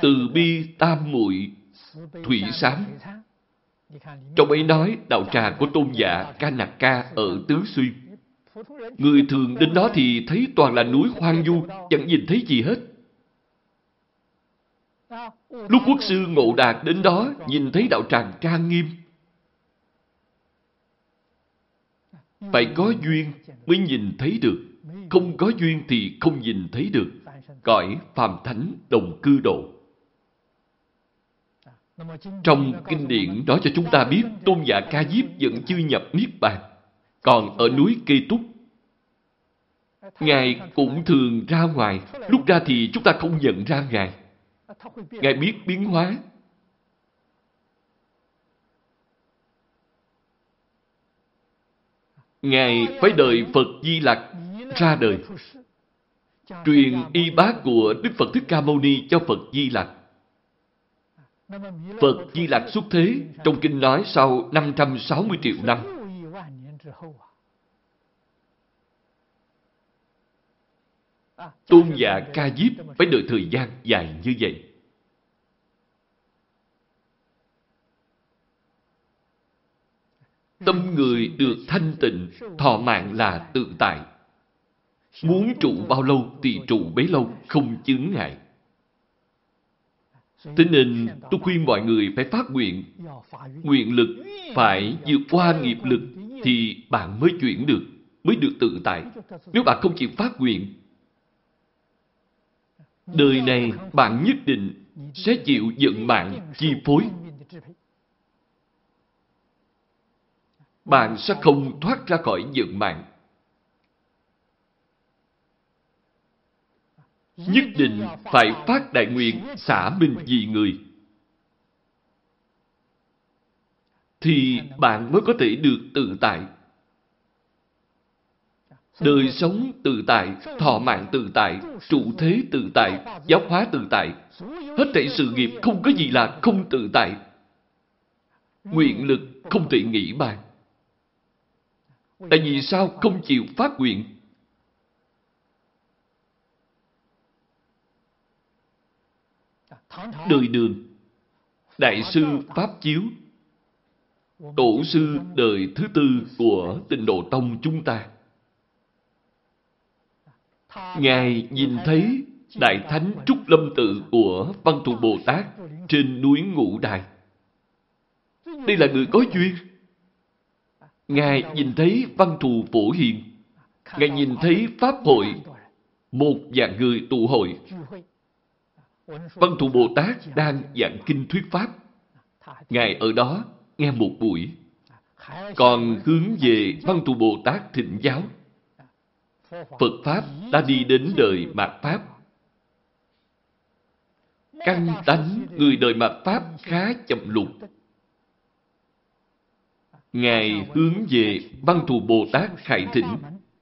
từ bi tam muội thủy sám trong ấy nói đạo tràng của tôn giả Ca Ca ở Tứ Xuyên. Người thường đến đó thì thấy toàn là núi hoang vu, chẳng nhìn thấy gì hết. Lúc quốc sư Ngộ Đạt đến đó, nhìn thấy đạo tràng trang nghiêm. Phải có duyên mới nhìn thấy được. Không có duyên thì không nhìn thấy được. Cõi phàm thánh đồng cư độ. Trong kinh điển nói cho chúng ta biết tôn giả Ca Diếp vẫn chưa nhập Niết Bàn. Còn ở núi Kê Túc, Ngài cũng thường ra ngoài. Lúc ra thì chúng ta không nhận ra Ngài. Ngài biết biến hóa. Ngài phải đợi Phật Di Lặc ra đời. Truyền y bác của Đức Phật Thích Ca Mâu Ni cho Phật Di Lặc. Phật Di lạc xuất thế trong kinh nói sau 560 triệu năm. Tôn giả Ca Diếp phải đợi thời gian dài như vậy. Tâm người được thanh tịnh, thọ mạng là tự tại. Muốn trụ bao lâu thì trụ bấy lâu, không chướng ngại. Thế nên tôi khuyên mọi người phải phát nguyện. Nguyện lực phải vượt qua nghiệp lực thì bạn mới chuyển được, mới được tự tại. Nếu bạn không chịu phát nguyện, đời này bạn nhất định sẽ chịu vận mạng chi phối. Bạn sẽ không thoát ra khỏi vận mạng. Nhất định phải phát đại nguyện xả mình vì người. Thì bạn mới có thể được tự tại. Đời sống tự tại, thọ mạng tự tại, trụ thế tự tại, giáo hóa tự tại. Hết thảy sự nghiệp không có gì là không tự tại. Nguyện lực không thể nghĩ bàn. Tại vì sao không chịu phát nguyện? Đời đường. Đại sư pháp chiếu. Tổ sư đời thứ tư của tịnh độ tông chúng ta. Ngài nhìn thấy đại thánh trúc lâm tự của văn thù bồ tát trên núi ngũ đài. Đây là người có duyên. Ngài nhìn thấy văn thù phổ hiền. Ngài nhìn thấy pháp hội, một dạng người tụ hội. Văn thù Bồ Tát đang giảng kinh thuyết Pháp. Ngài ở đó nghe một buổi. Còn hướng về Văn thù Bồ Tát thịnh giáo. Phật Pháp đã đi đến đời mạt Pháp. Căn tánh người đời mạt Pháp khá chậm lụt. Ngài hướng về Văn thù Bồ Tát khải thịnh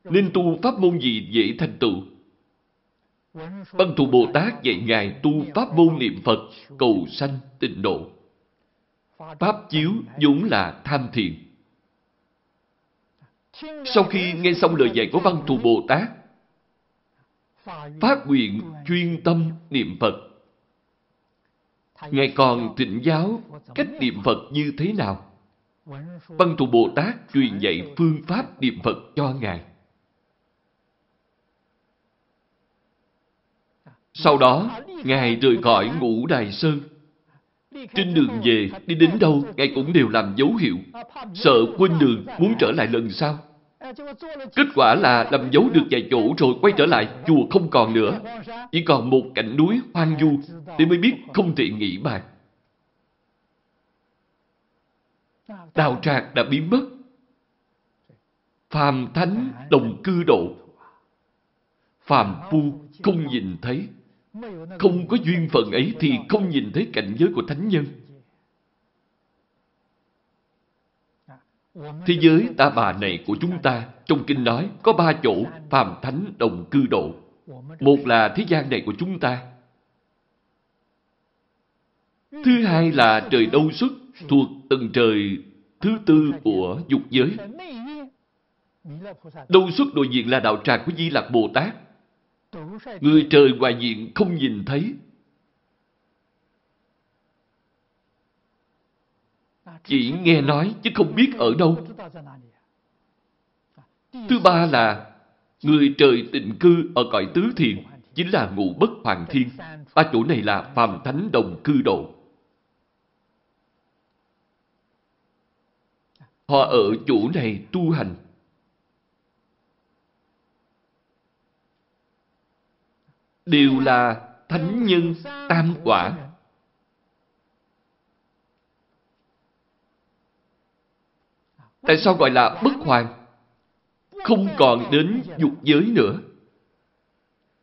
nên tu pháp môn gì dễ thành tựu Văn thù Bồ Tát dạy Ngài tu pháp môn niệm Phật, cầu sanh tịnh độ. Pháp chiếu vốn là tham thiền. Sau khi nghe xong lời dạy của Văn Thù Bồ Tát, phát nguyện chuyên tâm niệm Phật. Ngài còn thịnh giáo cách niệm Phật như thế nào? Văn Thù Bồ Tát truyền dạy phương pháp niệm Phật cho Ngài. Sau đó, Ngài rời khỏi ngũ Đài Sơn. Trên đường về, đi đến đâu, Ngài cũng đều làm dấu hiệu. Sợ quên đường, muốn trở lại lần sau. Kết quả là làm dấu được vài chỗ rồi quay trở lại, chùa không còn nữa. Chỉ còn một cảnh núi hoang du, để mới biết không thể nghĩ bàn. đào trạc đã biến mất. Phàm thánh đồng cư độ. Phàm phu không nhìn thấy. Không có duyên phận ấy thì không nhìn thấy cảnh giới của thánh nhân. Thế giới ta bà này của chúng ta, trong kinh nói, có ba chỗ phàm thánh đồng cư độ. Một là thế gian này của chúng ta. Thứ hai là trời đâu xuất, thuộc tầng trời thứ tư của dục giới. Đâu xuất đối diện là đạo tràng của Di Lạc Bồ Tát. Người trời ngoài diện không nhìn thấy. Chỉ nghe nói chứ không biết ở đâu. Thứ ba là người trời tịnh cư ở cõi tứ thiền, chính là ngũ bất hoàng thiên. Ba chỗ này là phàm thánh đồng cư độ. Họ ở chỗ này tu hành. Đều là thánh nhân tam quả. Tại sao gọi là bất hoàng? Không còn đến dục giới nữa.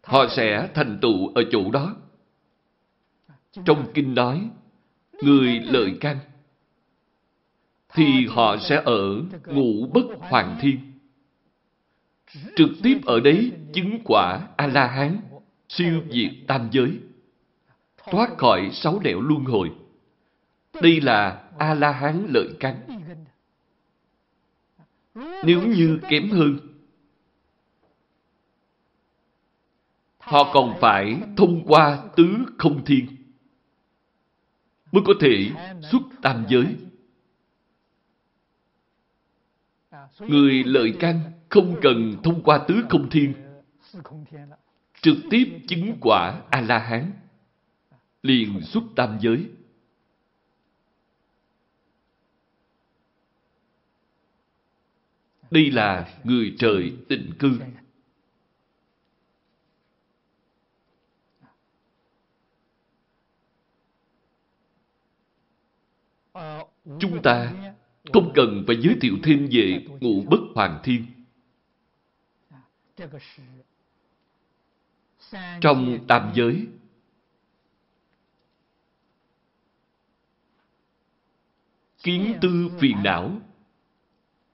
Họ sẽ thành tựu ở chỗ đó. Trong kinh nói, người lợi căn thì họ sẽ ở ngũ bất hoàng thiên. Trực tiếp ở đấy chứng quả A-la-hán, siêu diệt tam giới, thoát khỏi sáu đẻo luân hồi. Đây là A-la-hán lợi căn. Nếu như kém hơn, họ còn phải thông qua tứ không thiên mới có thể xuất tam giới. Người lợi căn không cần thông qua tứ không thiên, trực tiếp chứng quả A-la-hán, liền xuất tam giới. Đây là người trời tịnh cư. Chúng ta không cần phải giới thiệu thêm về ngũ bất hoàng thiên. Trong tam giới, kiến tư phiền não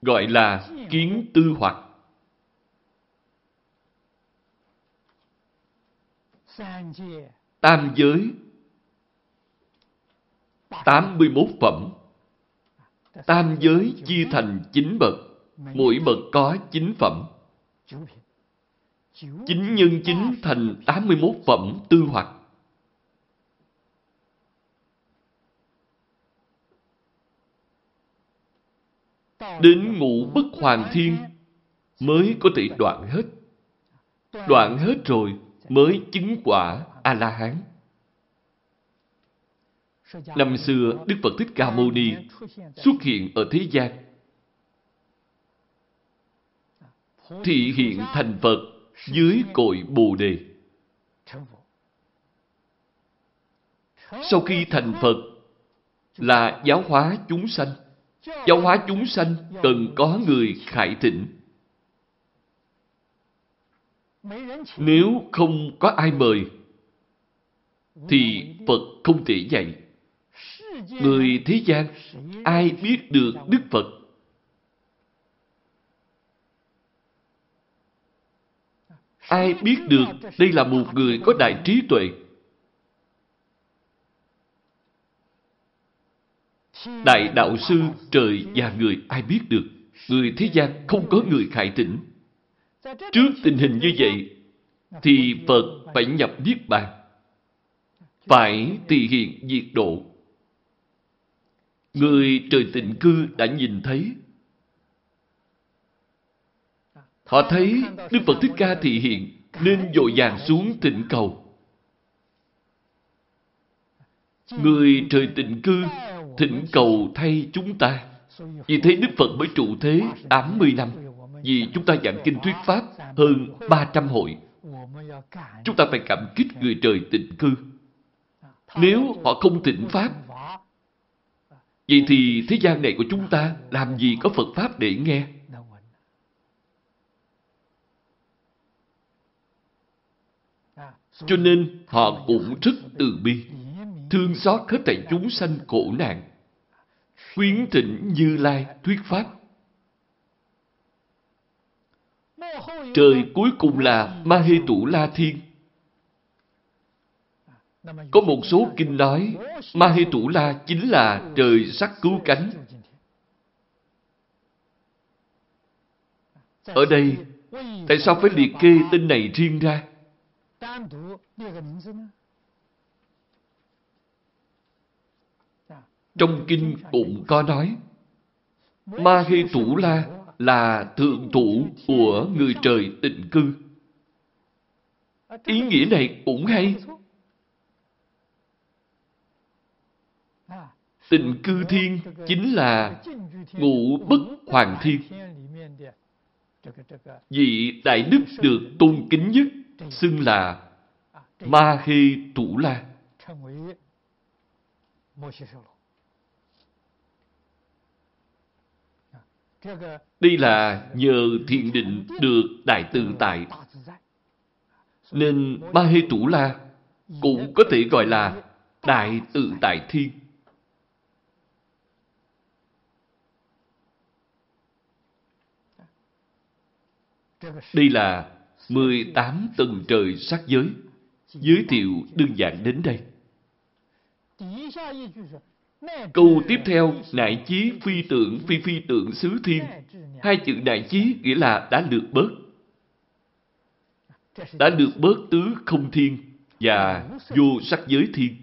gọi là kiến tư hoặc. Tam giới 81 phẩm. Tam giới chia thành chín bậc, mỗi bậc có chín phẩm. 9 nhân 9 thành 81 phẩm tư hoặc. Đến ngũ bất hoàng thiên mới có thể đoạn hết. Đoạn hết rồi mới chứng quả A-la-hán. Năm xưa, Đức Phật Thích Ca Mâu Ni xuất hiện ở thế gian. Thị hiện thành Phật dưới cội Bồ Đề. Sau khi thành Phật là giáo hóa chúng sanh. Giáo hóa chúng sanh cần có người khải thịnh. Nếu không có ai mời, thì Phật không thể dạy. Người thế gian, ai biết được Đức Phật? Ai biết được đây là một người có đại trí tuệ? Đại đạo sư trời và người ai biết được? người thế gian không có người khải tỉnh. Trước tình hình như vậy, thì Phật phải nhập Niết Bàn. Phải tỳ hiện diệt độ. Người trời tịnh cư đã nhìn thấy. Họ thấy Đức Phật Thích Ca thị hiện nên dội vàng xuống tịnh cầu. Người trời tịnh cư thỉnh cầu thay chúng ta. Vì thế Đức Phật mới trụ thế 80 năm. Vì chúng ta giảng kinh thuyết Pháp hơn 300 hội. Chúng ta phải cảm kích người trời tịnh cư. Nếu họ không thỉnh Pháp, vậy thì thế gian này của chúng ta làm gì có Phật Pháp để nghe? Cho nên họ cũng rất từ bi, thương xót hết thảy chúng sanh khổ nạn, khuyến thịnh Như Lai thuyết Pháp. Trời cuối cùng là Ma Hê Tụ La Thiên. Có một số kinh nói Ma Hê Tụ La chính là trời sắc cứu cánh. Ở đây, tại sao phải liệt kê tên này riêng ra? Trong kinh cũng có nói, Ma Hê Thủ La là thượng thủ của người trời tịnh cư. Ý nghĩa này cũng hay. Tịnh cư thiên chính là ngũ bất hoàng thiên. Vị đại đức được tôn kính nhất xưng là Ma Hê Tủ La. Đây là nhờ thiền định được đại tự tại. Nên Ma Hê Tủ La cũng có thể gọi là đại tự tại thiên. Đây là 18 tầng trời sắc giới. Giới thiệu đơn giản đến đây. Câu tiếp theo, nại chí phi tượng phi phi tượng xứ thiên. Hai chữ nại chí nghĩa là đã lược bớt. Đã lược bớt tứ không thiên và vô sắc giới thiên.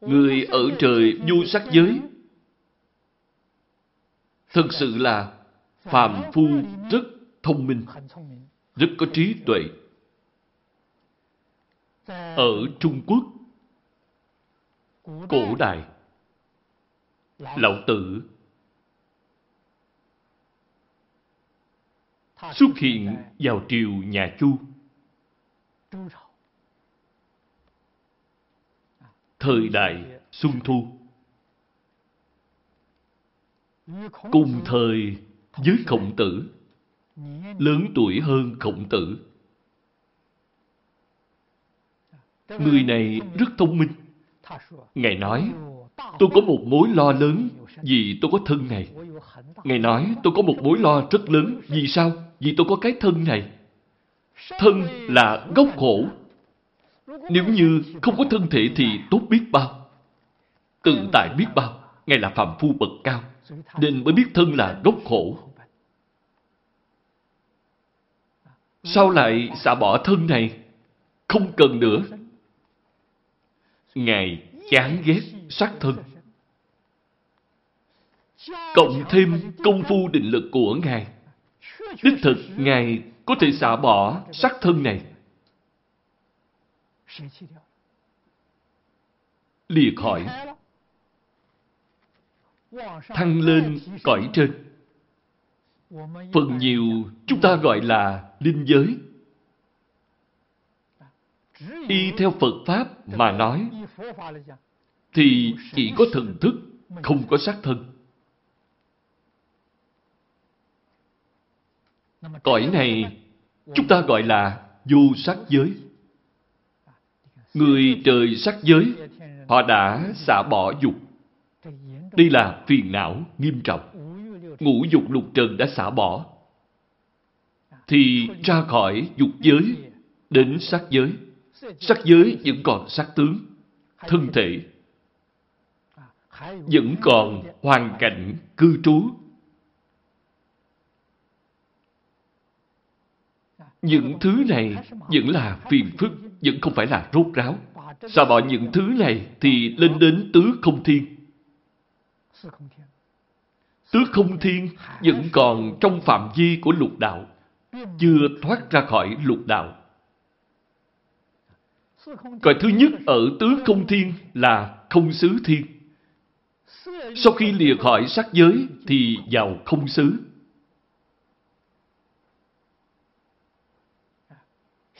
Người ở trời vô sắc giới thực sự là phàm phu rất thông minh, rất có trí tuệ. Ở Trung Quốc, cổ đại, lão tử xuất hiện vào triều nhà Chu. Thời đại Xuân Thu. Cùng thời với Khổng Tử lớn tuổi hơn khổng tử. Người này rất thông minh. Ngài nói, tôi có một mối lo lớn vì tôi có thân này. Ngài nói, tôi có một mối lo rất lớn. Vì sao? Vì tôi có cái thân này. Thân là gốc khổ. Nếu như không có thân thể thì tốt biết bao. Tự tại biết bao. Ngài là phạm phu bậc cao. Nên mới biết thân là gốc khổ. Sao lại xả bỏ thân này? Không cần nữa. Ngài chán ghét sát thân. Cộng thêm công phu định lực của Ngài. Đích thực, Ngài có thể xả bỏ sát thân này. Lìa khỏi. Thăng lên cõi trên. Phần nhiều chúng ta gọi là linh giới. Y theo Phật Pháp mà nói, thì chỉ có thần thức, không có xác thân. Cõi này chúng ta gọi là vô sắc giới. Người trời sắc giới, họ đã xả bỏ dục. Đây là phiền não nghiêm trọng ngũ dục lục trần đã xả bỏ, thì ra khỏi dục giới, đến sắc giới. Sắc giới vẫn còn sắc tướng, thân thể, vẫn còn hoàn cảnh cư trú. Những thứ này vẫn là phiền phức, vẫn không phải là rốt ráo. Xả bỏ những thứ này thì lên đến tứ không thiên. Tứ không thiên vẫn còn trong phạm vi của lục đạo chưa thoát ra khỏi lục đạo. Cõi thứ nhất ở tứ không thiên là không xứ thiên. Sau khi lìa khỏi sắc giới thì vào không xứ.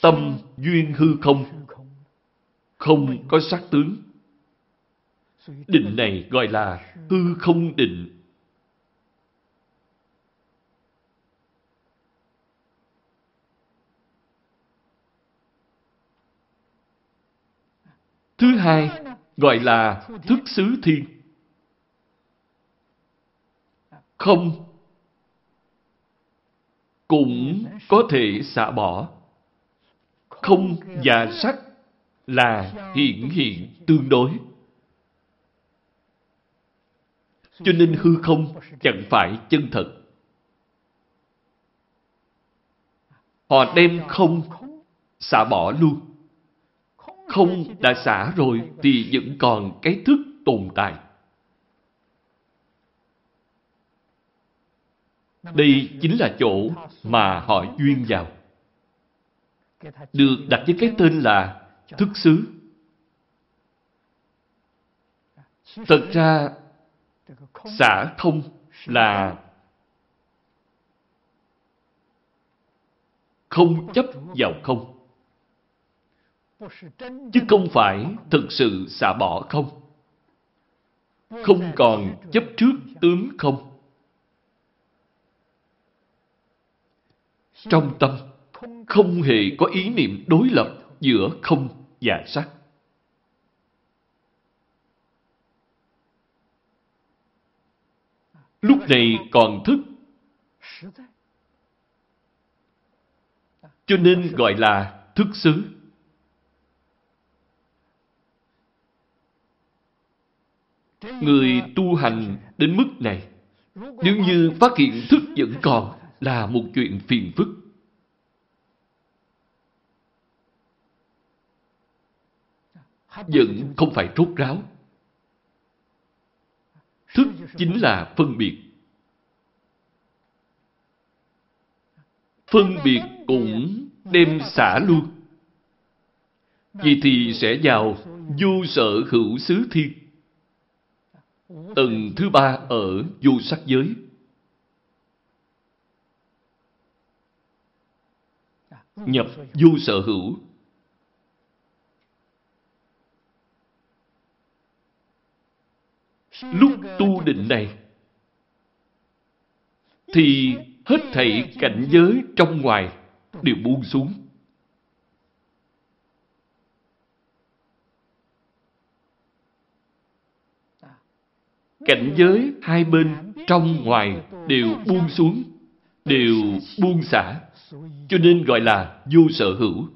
Tâm duyên hư không, không có sắc tướng. Định này gọi là hư không định. Thứ hai gọi là thức xứ thiên. Không cũng có thể xả bỏ. Không và sắc là hiện hiện tương đối. Cho nên hư không chẳng phải chân thật. Họ đem không xả bỏ luôn. Không đã xả rồi thì vẫn còn cái thức tồn tại. Đây chính là chỗ mà họ duyên vào. Được đặt với cái tên là thức xứ. Thật ra, xả không là không chấp vào không. Chứ không phải thực sự xả bỏ không. Không còn chấp trước tướng không. Trong tâm, không hề có ý niệm đối lập giữa không và sắc. Lúc này còn thức. Cho nên gọi là thức xứ. Người tu hành đến mức này, nếu như phát hiện thức vẫn còn là một chuyện phiền phức. Vẫn không phải rốt ráo. Thức chính là phân biệt. Phân biệt cũng đem xả luôn. Vì thì sẽ vào vô sở hữu xứ thiên. Tầng thứ ba ở vô sắc giới. Nhập vô sở hữu. Lúc tu định này, thì hết thảy cảnh giới trong ngoài đều buông xuống. Cảnh giới hai bên trong ngoài đều buông xuống, đều buông xả, cho nên gọi là vô sở hữu.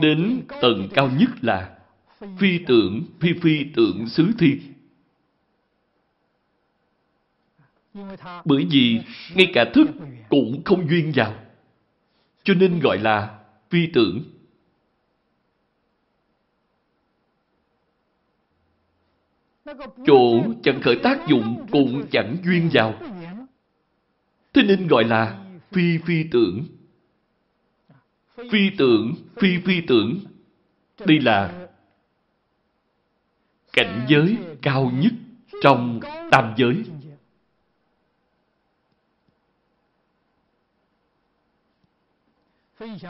Đến tầng cao nhất là phi tưởng, phi phi tưởng xứ thiên. Bởi vì ngay cả thức cũng không duyên vào, cho nên gọi là phi tưởng. Chỗ chẳng khởi tác dụng cũng chẳng duyên vào. Thế nên gọi là phi phi tưởng. Phi tưởng, phi phi tưởng. Đây là cảnh giới cao nhất trong tam giới.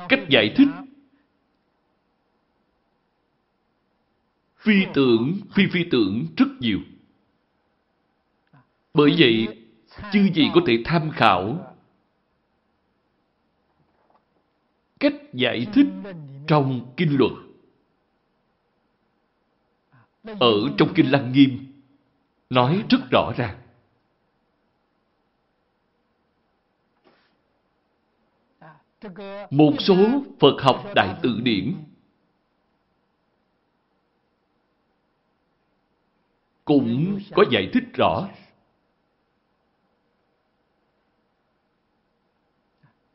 Cách giải thích phi tưởng, phi phi tưởng rất nhiều. Bởi vậy, chư gì có thể tham khảo cách giải thích trong kinh luật. Ở trong kinh Lăng Nghiêm, nói rất rõ ràng. Một số Phật học đại tự điển cũng có giải thích rõ.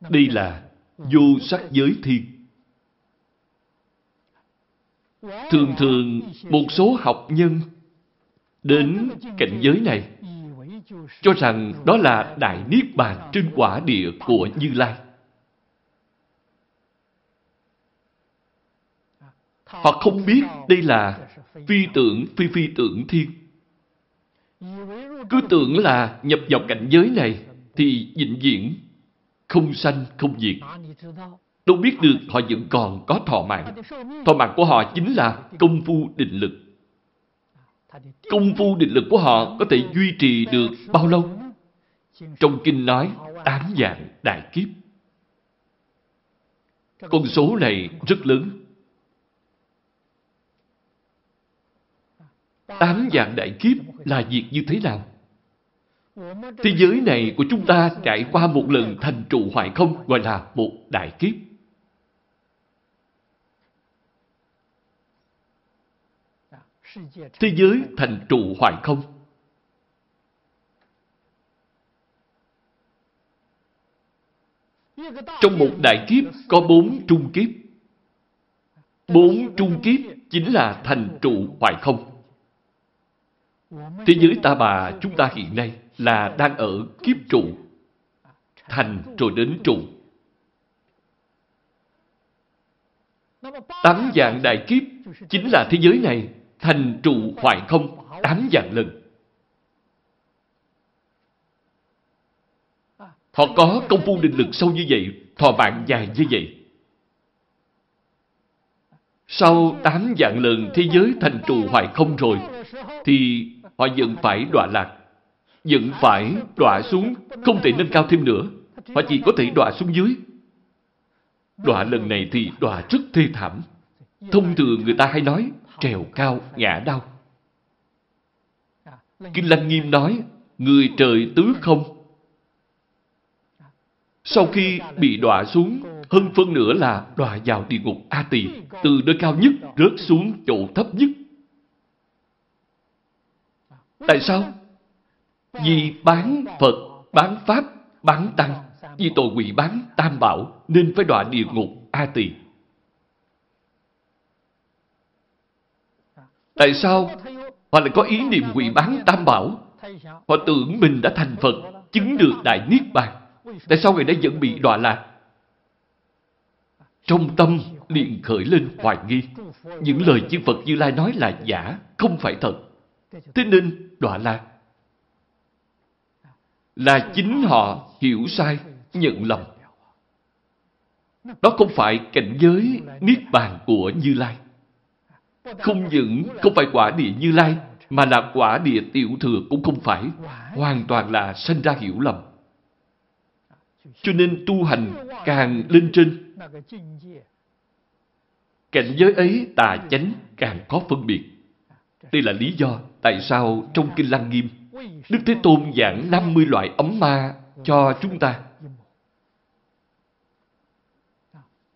Đây là vô sắc giới thiên. Thường thường, một số học nhân đến cảnh giới này cho rằng đó là đại niết bàn trên quả địa của Như Lai. Họ không biết đây là phi tưởng phi phi tưởng thiên. Cứ tưởng là nhập vào cảnh giới này thì vĩnh viễn không sanh, không diệt. Đâu biết được họ vẫn còn có thọ mạng. Thọ mạng của họ chính là công phu định lực. Công phu định lực của họ có thể duy trì được bao lâu? Trong kinh nói, tám dạng đại kiếp. Con số này rất lớn. Tám dạng đại kiếp là việc như thế nào? Thế giới này của chúng ta trải qua một lần thành trụ hoại không gọi là một đại kiếp. Thế giới thành trụ hoại không. Trong một đại kiếp có bốn trung kiếp. Bốn trung kiếp chính là thành trụ hoại không. Thế giới ta bà chúng ta hiện nay là đang ở kiếp trụ. Thành rồi đến trụ. Tám dạng đại kiếp chính là thế giới này thành trụ hoại không tám dạng lần. Họ có công phu định lực sâu như vậy, thọ bạn dài như vậy. Sau tám dạng lần thế giới thành trụ hoại không rồi, thì họ vẫn phải đọa lạc, vẫn phải đọa xuống, không thể nâng cao thêm nữa. Họ chỉ có thể đọa xuống dưới. Đọa lần này thì đọa rất thê thảm. Thông thường người ta hay nói, trèo cao ngã đau. Kinh Lăng Nghiêm nói, người trời tứ không. Sau khi bị đọa xuống, hơn phân nữa là đọa vào địa ngục A Tỳ, từ nơi cao nhất rớt xuống chỗ thấp nhất. Tại sao? Vì bán Phật, bán Pháp, bán Tăng, vì tội quỷ bán Tam Bảo nên phải đọa địa ngục A Tỳ. Tại sao họ lại có ý niệm quỷ bán Tam Bảo? Họ tưởng mình đã thành Phật, chứng được Đại Niết Bàn. Tại sao người đã vẫn bị đọa lạc? Trong tâm liền khởi lên hoài nghi. Những lời chư Phật Như Lai nói là giả, không phải thật. Thế nên đọa lạc. Là chính họ hiểu sai, nhận lầm. Đó không phải cảnh giới Niết Bàn của Như Lai. Không những không phải quả địa Như Lai, mà là quả địa tiểu thừa cũng không phải. Hoàn toàn là sinh ra hiểu lầm. Cho nên tu hành càng lên trên, cảnh giới ấy tà chánh càng có phân biệt. Đây là lý do tại sao trong Kinh Lăng Nghiêm, Đức Thế Tôn giảng 50 loại ấm ma cho chúng ta.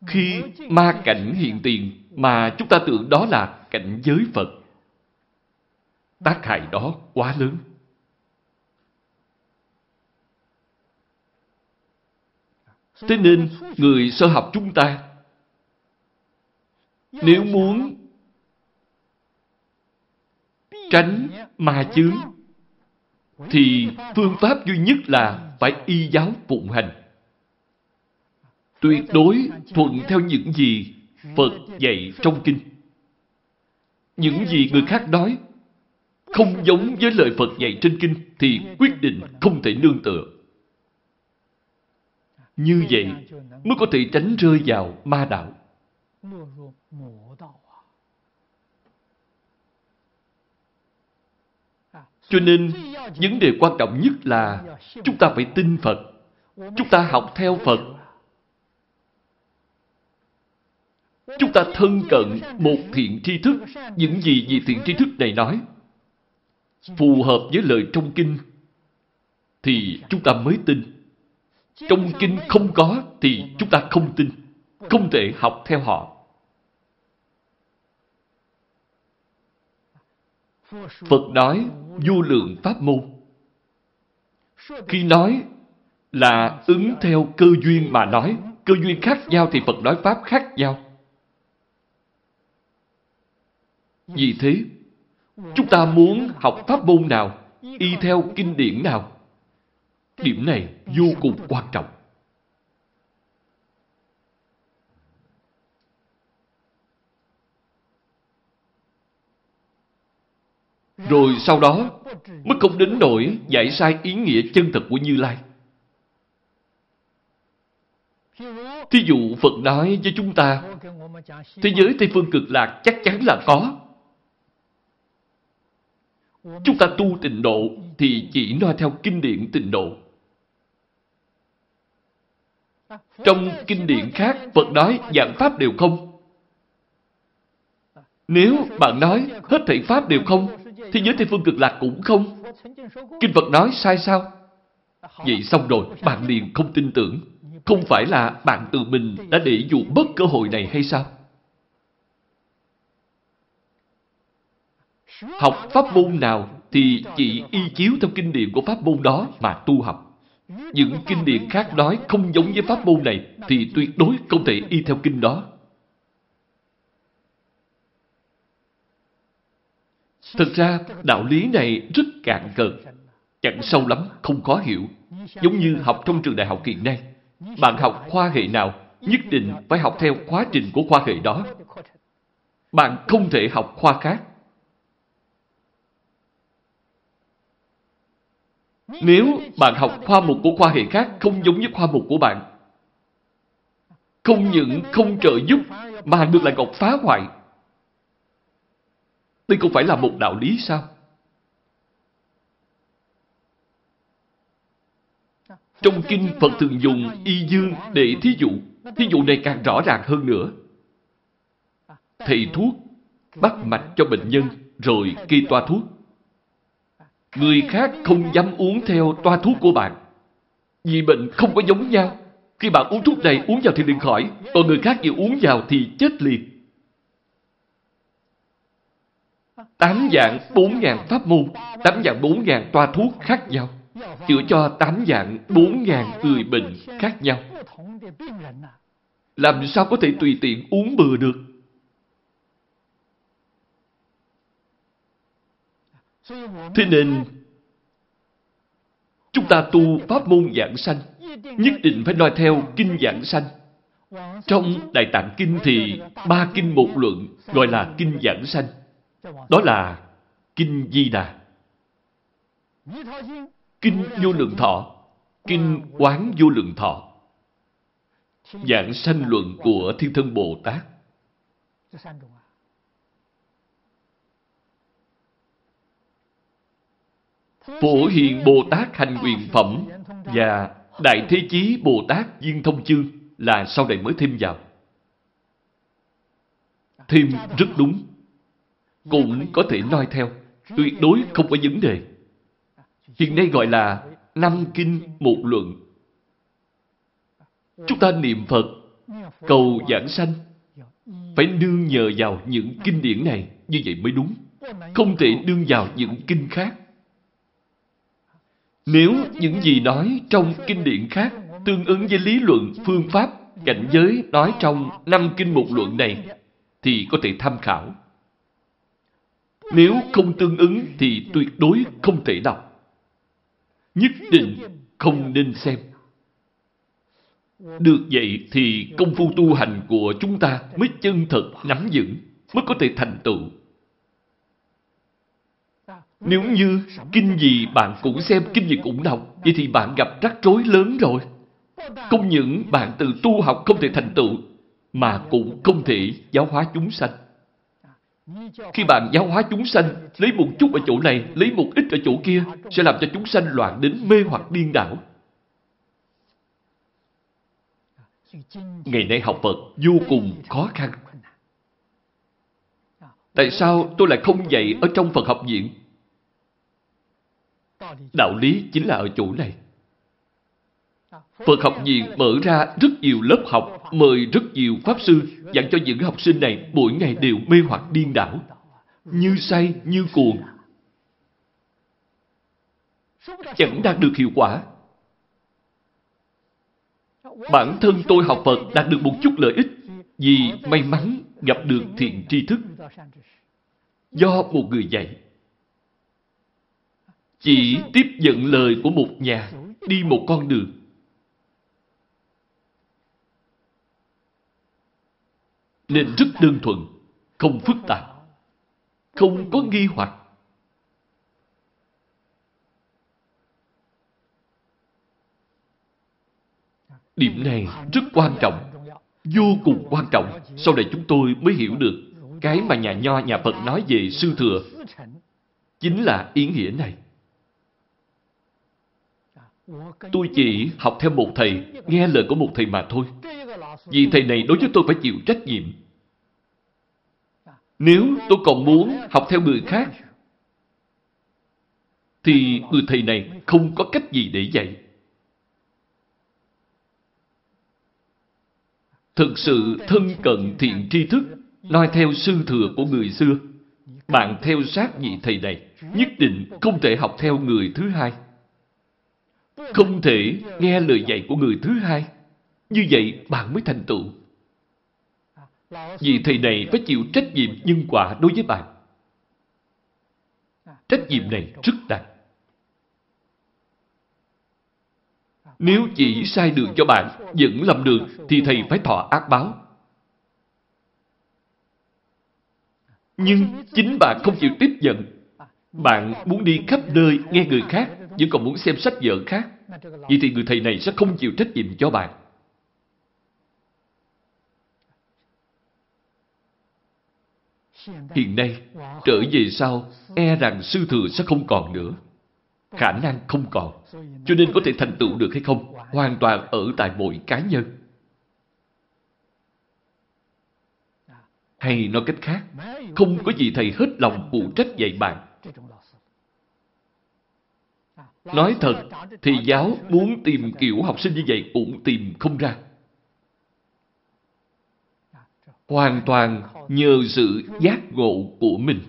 Khi ma cảnh hiện tiền mà chúng ta tưởng đó là cảnh giới Phật, tác hại đó quá lớn. Thế nên, người sơ học chúng ta, nếu muốn tránh ma chướng, thì phương pháp duy nhất là phải y giáo phụng hành. Tuyệt đối thuận theo những gì Phật dạy trong kinh. Những gì người khác nói không giống với lời Phật dạy trên kinh thì quyết định không thể nương tựa. Như vậy mới có thể tránh rơi vào ma đạo. Cho nên, vấn đề quan trọng nhất là chúng ta phải tin Phật. Chúng ta học theo Phật. Chúng ta thân cận một thiện tri thức. Những gì vì thiện tri thức này nói phù hợp với lời trong kinh thì chúng ta mới tin. Trong kinh không có thì chúng ta không tin. Không thể học theo họ. Phật nói vô lượng pháp môn. Khi nói là ứng theo cơ duyên mà nói. Cơ duyên khác nhau thì Phật nói Pháp khác nhau. Vì thế, chúng ta muốn học pháp môn nào, y theo kinh điển nào. Điểm này vô cùng quan trọng. Rồi sau đó mới không đến nỗi giải sai ý nghĩa chân thật của Như Lai. Thí dụ Phật nói với chúng ta, thế giới Tây Phương cực lạc chắc chắn là có. Chúng ta tu tịnh độ thì chỉ nói theo kinh điển tịnh độ. Trong kinh điển khác, Phật nói dạng pháp đều không. Nếu bạn nói hết thảy pháp đều không, thế giới Tây Phương cực lạc cũng không. Kinh Phật nói sai sao? Vậy xong rồi, bạn liền không tin tưởng. Không phải là bạn tự mình đã để dụ bất cơ hội này hay sao? Học pháp môn nào thì chỉ y chiếu theo kinh điển của pháp môn đó mà tu học. Những kinh điển khác nói không giống với pháp môn này thì tuyệt đối không thể y theo kinh đó. Thực ra, đạo lý này rất cạn cợt, chẳng sâu lắm, không khó hiểu. Giống như học trong trường đại học hiện nay. Bạn học khoa hệ nào, nhất định phải học theo khóa trình của khoa hệ đó. Bạn không thể học khoa khác. Nếu bạn học khoa mục của khoa hệ khác không giống với khoa mục của bạn, không những không trợ giúp mà ngược lại còn phá hoại. Đây không phải là một đạo lý sao? Trong kinh Phật thường dùng y dương để thí dụ. Thí dụ này càng rõ ràng hơn nữa. Thầy thuốc bắt mạch cho bệnh nhân rồi kê toa thuốc. Người khác không dám uống theo toa thuốc của bạn. Vì bệnh không có giống nhau. Khi bạn uống thuốc này uống vào thì liền khỏi, còn người khác vừa uống vào thì chết liền. Tám dạng bốn ngàn pháp môn, tám dạng bốn ngàn toa thuốc khác nhau. Chữa cho tám dạng bốn ngàn người bệnh khác nhau. Làm sao có thể tùy tiện uống bừa được? Thế nên, chúng ta tu pháp môn dạng sanh, nhất định phải noi theo kinh dạng sanh. Trong Đại Tạng Kinh thì ba kinh một luận gọi là kinh giảng sanh. Đó là Kinh Di Đà, Kinh Vô Lượng Thọ, Kinh Quán Vô Lượng Thọ, dạng sanh luận của Thiên Thân Bồ Tát. Phổ Hiền Bồ Tát Hành Quyền Phẩm và Đại Thế Chí Bồ Tát Duyên Thông Chương là sau này mới thêm vào. Thêm rất đúng. Cũng có thể nói theo. Tuyệt đối không có vấn đề. Hiện nay gọi là năm kinh một luận. Chúng ta niệm Phật, cầu giảng sanh, phải nương nhờ vào những kinh điển này, như vậy mới đúng. Không thể đương vào những kinh khác. Nếu những gì nói trong kinh điển khác tương ứng với lý luận, phương pháp, cảnh giới nói trong năm kinh một luận này, thì có thể tham khảo. Nếu không tương ứng thì tuyệt đối không thể đọc. Nhất định không nên xem. Được vậy thì công phu tu hành của chúng ta mới chân thật nắm vững, mới có thể thành tựu. Nếu như kinh gì bạn cũng xem, kinh gì cũng đọc, vậy thì bạn gặp rắc rối lớn rồi. Không những bạn từ tu học không thể thành tựu, mà cũng không thể giáo hóa chúng sanh. Khi bạn giáo hóa chúng sanh, lấy một chút ở chỗ này, lấy một ít ở chỗ kia, sẽ làm cho chúng sanh loạn đến mê hoặc điên đảo. Ngày nay học Phật vô cùng khó khăn. Tại sao tôi lại không dạy ở trong Phật học viện? Đạo lý chính là ở chỗ này. Phật học viện mở ra rất nhiều lớp học, mời rất nhiều Pháp Sư dạy cho những học sinh này mỗi ngày đều mê hoặc điên đảo, như say, như cuồng. Chẳng đạt được hiệu quả. Bản thân tôi học Phật đạt được một chút lợi ích vì may mắn gặp được thiện tri thức do một người dạy. Chỉ tiếp nhận lời của một nhà đi một con đường. Nên rất đơn thuần, không phức tạp, không có nghi hoặc. Điểm này rất quan trọng, vô cùng quan trọng. Sau này chúng tôi mới hiểu được cái mà nhà nho nhà Phật nói về sư thừa chính là ý nghĩa này. Tôi chỉ học theo một thầy, nghe lời của một thầy mà thôi. Vì thầy này đối với tôi phải chịu trách nhiệm. Nếu tôi còn muốn học theo người khác, thì người thầy này không có cách gì để dạy. Thực sự thân cận thiện tri thức, noi theo sư thừa của người xưa. Bạn theo sát vị thầy này, nhất định không thể học theo người thứ hai. Không thể nghe lời dạy của người thứ hai. Như vậy bạn mới thành tựu. Vì thầy này phải chịu trách nhiệm nhân quả đối với bạn. Trách nhiệm này rất nặng. Nếu chỉ sai đường cho bạn, vẫn lầm đường, thì thầy phải thọ ác báo. Nhưng chính bạn không chịu tiếp nhận. Bạn muốn đi khắp nơi nghe người khác, vẫn còn muốn xem sách vở khác. Vậy thì người thầy này sẽ không chịu trách nhiệm cho bạn. Hiện nay, trở về sau, e rằng sư thừa sẽ không còn nữa. Khả năng không còn. Cho nên có thể thành tựu được hay không, hoàn toàn ở tại mỗi cá nhân. Hay nói cách khác, không có gì thầy hết lòng phụ trách dạy bạn. Nói thật, thì giáo muốn tìm kiểu học sinh như vậy cũng tìm không ra. Hoàn toàn nhờ sự giác ngộ của mình.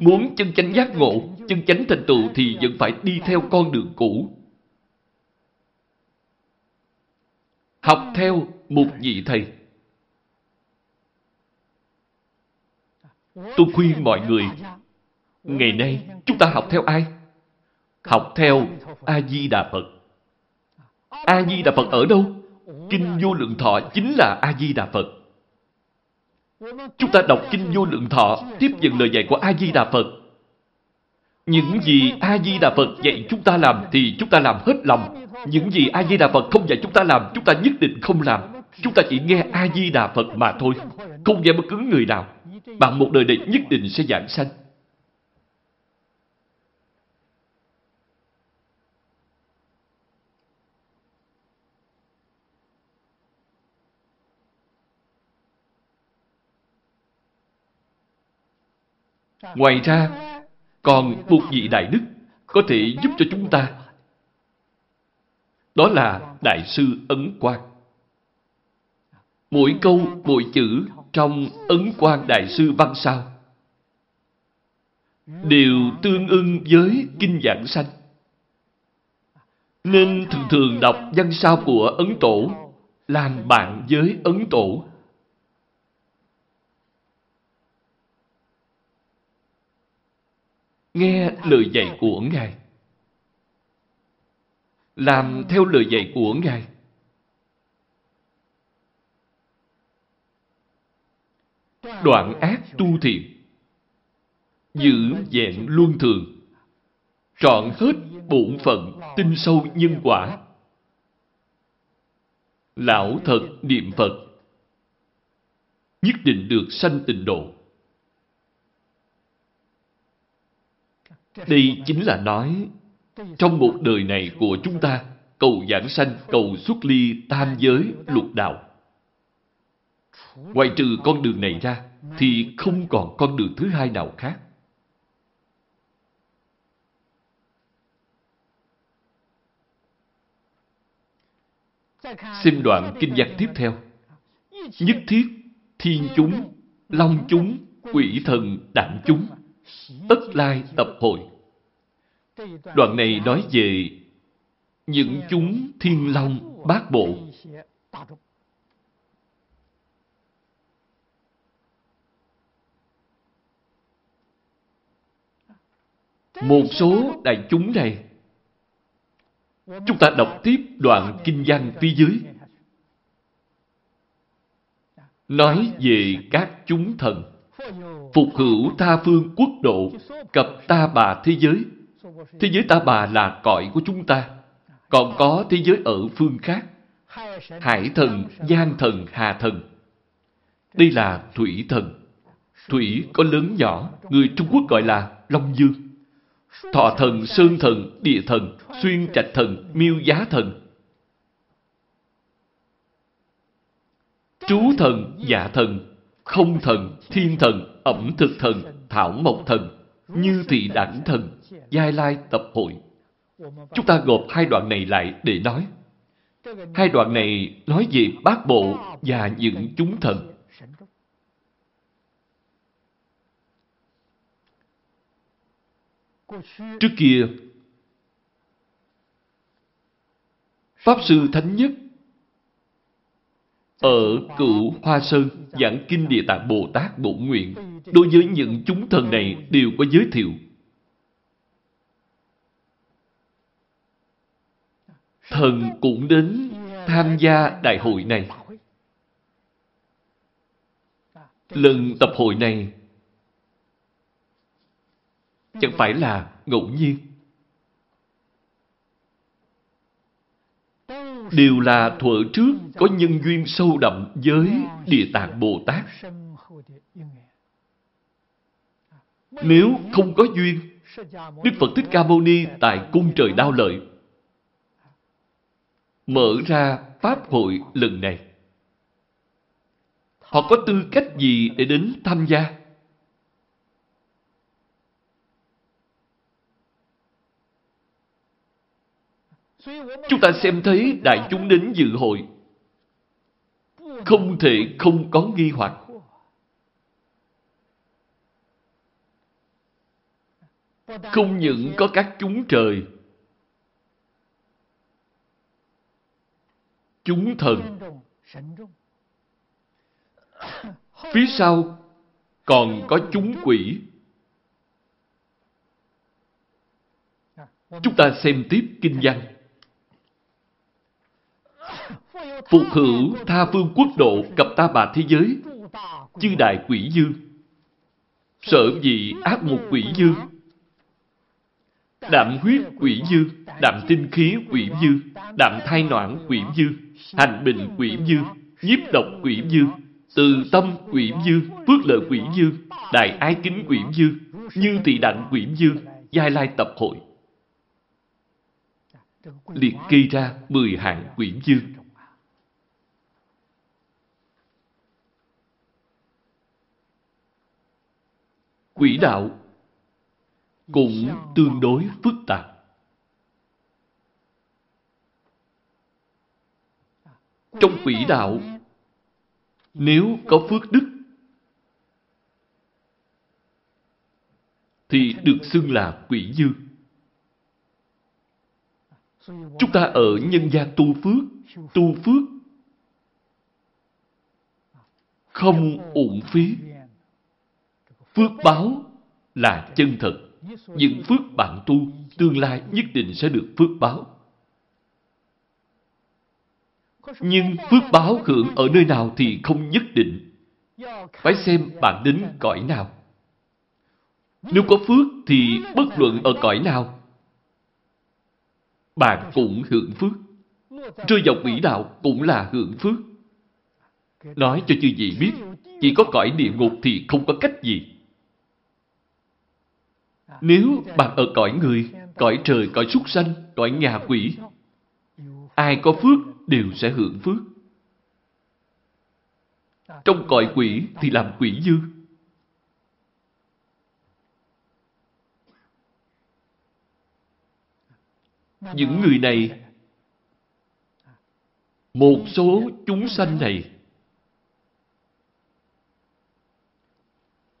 Muốn chân chánh giác ngộ, chân chánh thành tựu thì vẫn phải đi theo con đường cũ. Học theo một vị thầy. Tôi khuyên mọi người, ngày nay chúng ta học theo ai? Học theo A-di-đà Phật. A-di-đà Phật ở đâu? Kinh vô lượng thọ chính là A-di-đà Phật. Chúng ta đọc Kinh Vô Lượng Thọ, tiếp nhận lời dạy của A-di-đà Phật. Những gì A-di-đà Phật dạy chúng ta làm thì chúng ta làm hết lòng. Những gì A-di-đà Phật không dạy chúng ta làm, chúng ta nhất định không làm. Chúng ta chỉ nghe A-di-đà Phật mà thôi, không nghe bất cứ người nào. Bạn một đời này nhất định sẽ giảng sanh. Ngoài ra, còn một vị đại đức có thể giúp cho chúng ta. Đó là Đại sư Ấn Quang. Mỗi câu, mỗi chữ trong Ấn Quang Đại sư văn sao đều tương ưng với kinh giảng sanh. Nên thường thường đọc văn sao của Ấn Tổ làm bạn với Ấn Tổ nghe lời dạy của Ngài. Làm theo lời dạy của Ngài. Đoạn ác tu thiện. Giữ vẹn luân thường. Trọn hết bổn phận, tinh sâu nhân quả. Lão thật niệm Phật. Nhất định được sanh tịnh độ. Đây chính là nói trong một đời này của chúng ta cầu giảng sanh, cầu xuất ly tam giới lục đạo. Ngoài trừ con đường này ra thì không còn con đường thứ hai nào khác. Xem đoạn kinh văn tiếp theo. Nhất thiết, thiên chúng, long chúng, quỷ thần, đạm chúng tất lai tập hội. Đoạn này nói về những chúng thiên long bát bộ. Một số đại chúng này, chúng ta đọc tiếp đoạn kinh văn phía dưới, nói về các chúng thần, phục hữu tha phương quốc độ, cập ta bà thế giới. Thế giới ta bà là cõi của chúng ta, còn có thế giới ở phương khác. Hải thần, giang thần, hà thần. Đây là thủy thần. Thủy có lớn nhỏ, người Trung Quốc gọi là Long Dương. Thọ thần, sơn thần, địa thần, xuyên trạch thần, miêu giá thần. Trú thần, dạ thần, không thần, thiên thần, ẩm thực thần, thảo mộc thần, như thị đẳng thần, giai lai tập hội. Chúng ta gộp hai đoạn này lại để nói. Hai đoạn này nói về bát bộ và những chúng thần. Trước kia, Pháp Sư Thánh Nhất ở Cửu Hoa Sơn, giảng Kinh Địa Tạng Bồ Tát Bổn Nguyện, đối với những chúng thần này đều có giới thiệu. Thần cũng đến tham gia đại hội này. Lần tập hội này chẳng phải là ngẫu nhiên. Đều là thuở trước có nhân duyên sâu đậm với Địa Tạng Bồ Tát. Nếu không có duyên, Đức Phật Thích Ca Mâu Ni tại cung trời đao lợi mở ra Pháp hội lần này. Họ có tư cách gì để đến tham gia? Chúng ta xem thấy đại chúng đến dự hội không thể không có nghi hoặc. Không những có các chúng trời, chúng thần, phía sau còn có chúng quỷ. Chúng ta xem tiếp kinh văn. Phục hữu tha phương quốc độ cập ta bà thế giới, chư đại quỷ dương. Sở gì ác mục quỷ dương, đạm huyết quỷ dương, đạm tinh khí quỷ dương, đạm thai noãn quỷ dương, hành bình quỷ dương, nhiếp độc quỷ dương, từ tâm quỷ dương, phước lợi quỷ dương, đại ái kính quỷ dương, như tỳ đặng quỷ dương, giai lai tập hội. Liệt kê ra mười hạng quỷ dương. Quỷ đạo cũng tương đối phức tạp. Trong quỷ đạo, nếu có phước đức, thì được xưng là quỷ dương. Chúng ta ở nhân gian tu phước, tu phước, không uổng phí. Phước báo là chân thật. Những phước bạn tu, tương lai nhất định sẽ được phước báo. Nhưng phước báo hưởng ở nơi nào thì không nhất định. Phải xem bạn đến cõi nào. Nếu có phước thì bất luận ở cõi nào, bạn cũng hưởng phước. Rơi vào quỷ đạo cũng là hưởng phước. Nói cho chư vị biết, chỉ có cõi địa ngục thì không có cách gì. Nếu bạn ở cõi người, cõi trời, cõi súc sanh, cõi nhà quỷ, ai có phước đều sẽ hưởng phước. Trong cõi quỷ thì làm quỷ dư. Những người này, một số chúng sanh này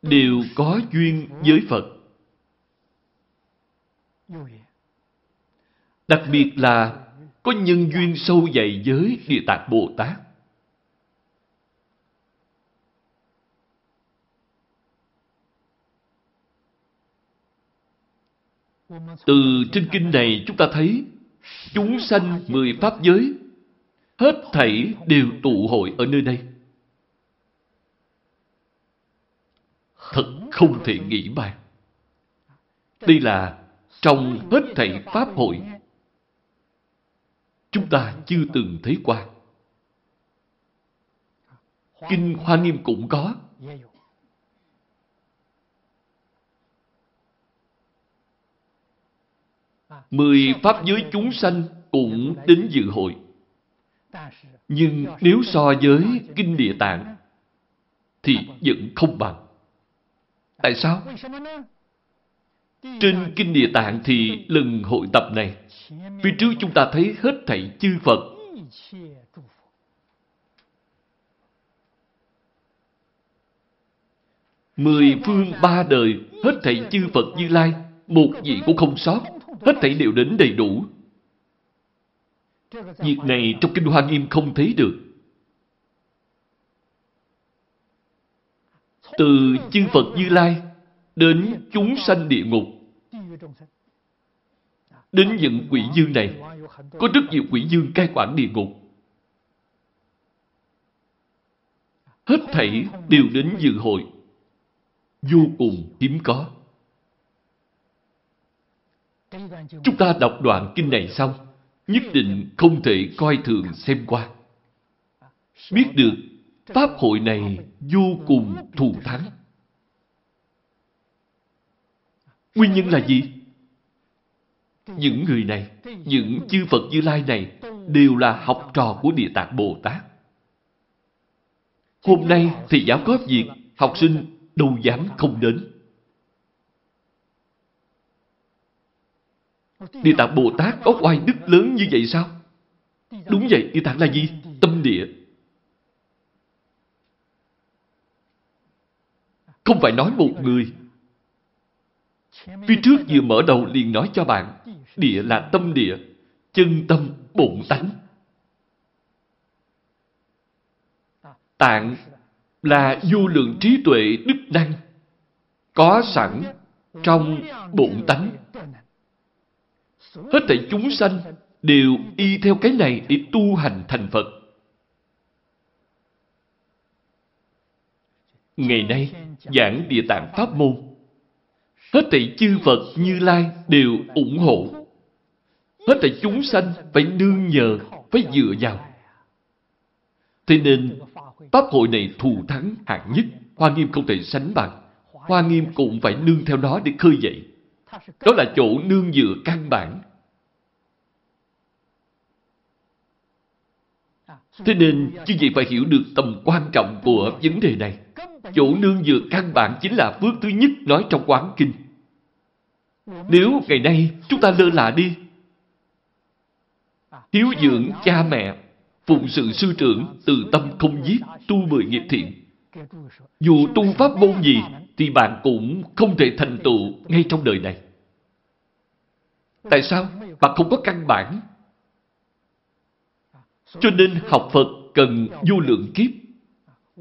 đều có duyên với Phật. Đặc biệt là có nhân duyên sâu dày với Địa Tạng Bồ Tát. Từ trên kinh này chúng ta thấy chúng sanh mười pháp giới, hết thảy đều tụ hội ở nơi đây. Thật không thể nghĩ bàn. Đây là trong hết thảy pháp hội chúng ta chưa từng thấy qua. Kinh Hoa Nghiêm cũng có. Mười pháp giới chúng sanh cũng đến dự hội. Nhưng nếu so với Kinh Địa Tạng thì vẫn không bằng. Tại sao? Trên Kinh Địa Tạng thì lần hội tập này, phía trước chúng ta thấy hết thảy chư Phật. Mười phương ba đời, hết thảy chư Phật Như Lai, một vị cũng không sót, hết thảy đều đến đầy đủ. Việc này trong Kinh Hoa Nghiêm không thấy được. Từ chư Phật Như Lai đến chúng sanh địa ngục. Đến những quỷ dương này, có rất nhiều quỷ dương cai quản địa ngục. Hết thảy đều đến dự hội, vô cùng hiếm có. Chúng ta đọc đoạn kinh này xong, nhất định không thể coi thường xem qua. Biết được Pháp hội này vô cùng thù thắng. Nguyên nhân là gì? Những người này, những chư Phật Như Lai này đều là học trò của Địa Tạng Bồ Tát. Hôm nay thì giáo có việc, học sinh đâu dám không đến. Địa Tạng Bồ Tát có oai đức lớn như vậy sao? Đúng vậy, Địa Tạng là gì? Tâm địa. Không phải nói một người. Phía trước vừa mở đầu liền nói cho bạn, địa là tâm địa, chân tâm bụng tánh. Tạng là vô lượng trí tuệ đức năng, có sẵn trong bụng tánh. Hết thảy chúng sanh đều y theo cái này để tu hành thành Phật. Ngày nay, giảng địa tạng Pháp môn, hết thảy chư Phật Như Lai đều ủng hộ. Hết thảy chúng sanh phải nương nhờ, phải dựa vào. Thế nên, Pháp hội này thù thắng hạng nhất, Hoa Nghiêm không thể sánh bằng. Hoa Nghiêm cũng phải nương theo nó để khơi dậy. Đó là chỗ nương dựa căn bản. Thế nên, chứ vị phải hiểu được tầm quan trọng của vấn đề này. Chỗ nương dựa căn bản chính là bước thứ nhất nói trong quán kinh. Nếu ngày nay chúng ta lơ là đi, hiếu dưỡng cha mẹ, phụng sự sư trưởng, từ tâm không giết, tu mười nghiệp thiện. Dù tu pháp môn gì, thì bạn cũng không thể thành tựu ngay trong đời này. Tại sao? Bạn không có căn bản. Cho nên học Phật cần vô lượng kiếp.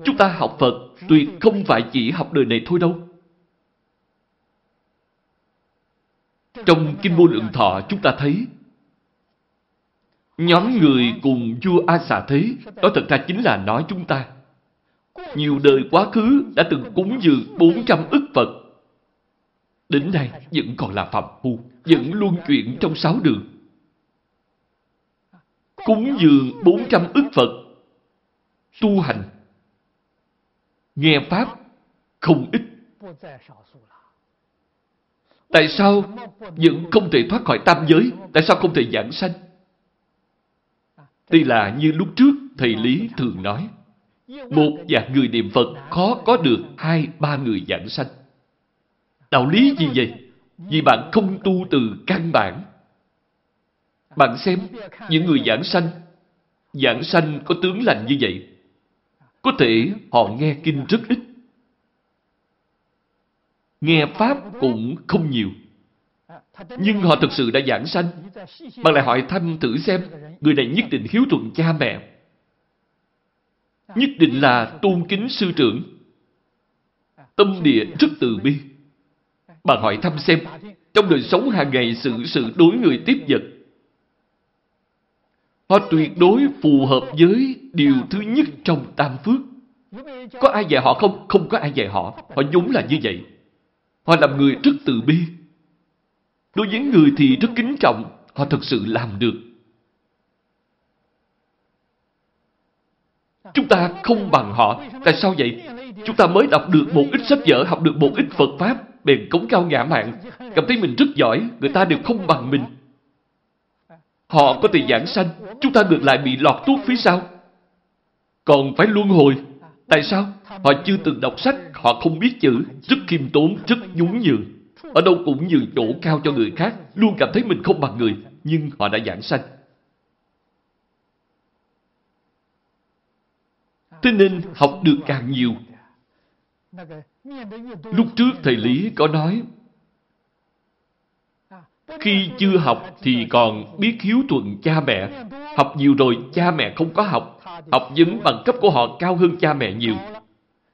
Chúng ta học Phật tuyệt không phải chỉ học đời này thôi đâu. Trong Kinh Vô Lượng Thọ chúng ta thấy nhóm người cùng vua A Xà Thế đó thật ra chính là nói chúng ta. Nhiều đời quá khứ đã từng cúng dường 400 ức Phật. Đến nay vẫn còn là phạm phu, vẫn luôn chuyển trong sáu đường. Cúng dường 400 ức Phật, tu hành nghe Pháp không ít. Tại sao vẫn không thể thoát khỏi tam giới? Tại sao không thể giảng sanh? Đây là như lúc trước Thầy Lý thường nói. Một vài người niệm Phật khó có được hai ba người giảng sanh. Đạo lý gì vậy? Vì bạn không tu từ căn bản. Bạn xem, những người giảng sanh, giảng sanh có tướng lành như vậy, có thể họ nghe kinh rất ít. Nghe Pháp cũng không nhiều. Nhưng họ thực sự đã giảng sanh. Bạn lại hỏi thăm thử xem, người này nhất định hiếu thuận cha mẹ. Nhất định là tôn kính sư trưởng. Tâm địa rất từ bi. Bạn hỏi thăm xem, trong đời sống hàng ngày sự sự đối người tiếp vật. Họ tuyệt đối phù hợp với điều thứ nhất trong tam phước. Có ai dạy họ không? Không có ai dạy họ. Họ vốn là như vậy. Họ làm người rất từ bi. Đối với người thì rất kính trọng. Họ thật sự làm được. Chúng ta không bằng họ. Tại sao vậy? Chúng ta mới đọc được một ít sách vở, học được một ít Phật Pháp, bèn cống cao ngã mạng, cảm thấy mình rất giỏi, người ta đều không bằng mình. Họ có thể giảng sanh, chúng ta ngược lại bị lọt tuốt phía sau. Còn phải luân hồi. Tại sao? Họ chưa từng đọc sách, họ không biết chữ, rất khiêm tốn, rất nhún nhường. Ở đâu cũng nhường chỗ cao cho người khác, luôn cảm thấy mình không bằng người, nhưng họ đã giảng sanh. Thế nên học được càng nhiều. Lúc trước thầy Lý có nói, khi chưa học thì còn biết hiếu thuận cha mẹ. Học nhiều rồi cha mẹ không có học. Học vấn bằng cấp của họ cao hơn cha mẹ nhiều.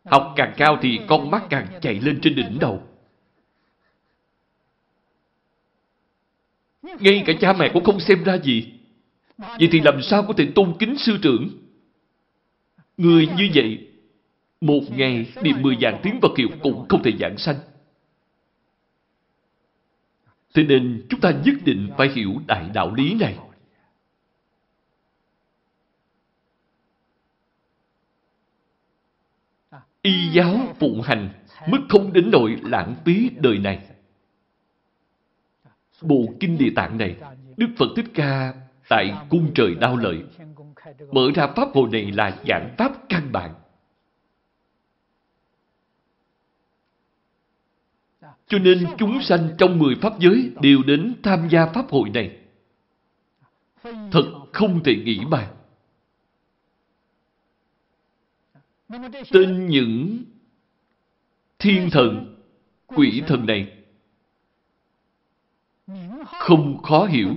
Học càng cao thì con mắt càng chạy lên trên đỉnh đầu. Ngay cả cha mẹ cũng không xem ra gì. Vậy thì làm sao có thể tôn kính sư trưởng? Người như vậy, một ngày niệm mười dạng tiếng Phật hiệu cũng không thể giảng sanh. Thế nên chúng ta nhất định phải hiểu đại đạo lý này. Y giáo phụng hành mức không đến nỗi lãng phí đời này. Bộ Kinh Địa Tạng này, Đức Phật Thích Ca tại cung trời đao lợi, mở ra pháp hội này là giảng pháp căn bản. Cho nên chúng sanh trong mười pháp giới đều đến tham gia pháp hội này. Thật không thể nghĩ bàn. Tên những thiên thần, quỷ thần này không khó hiểu.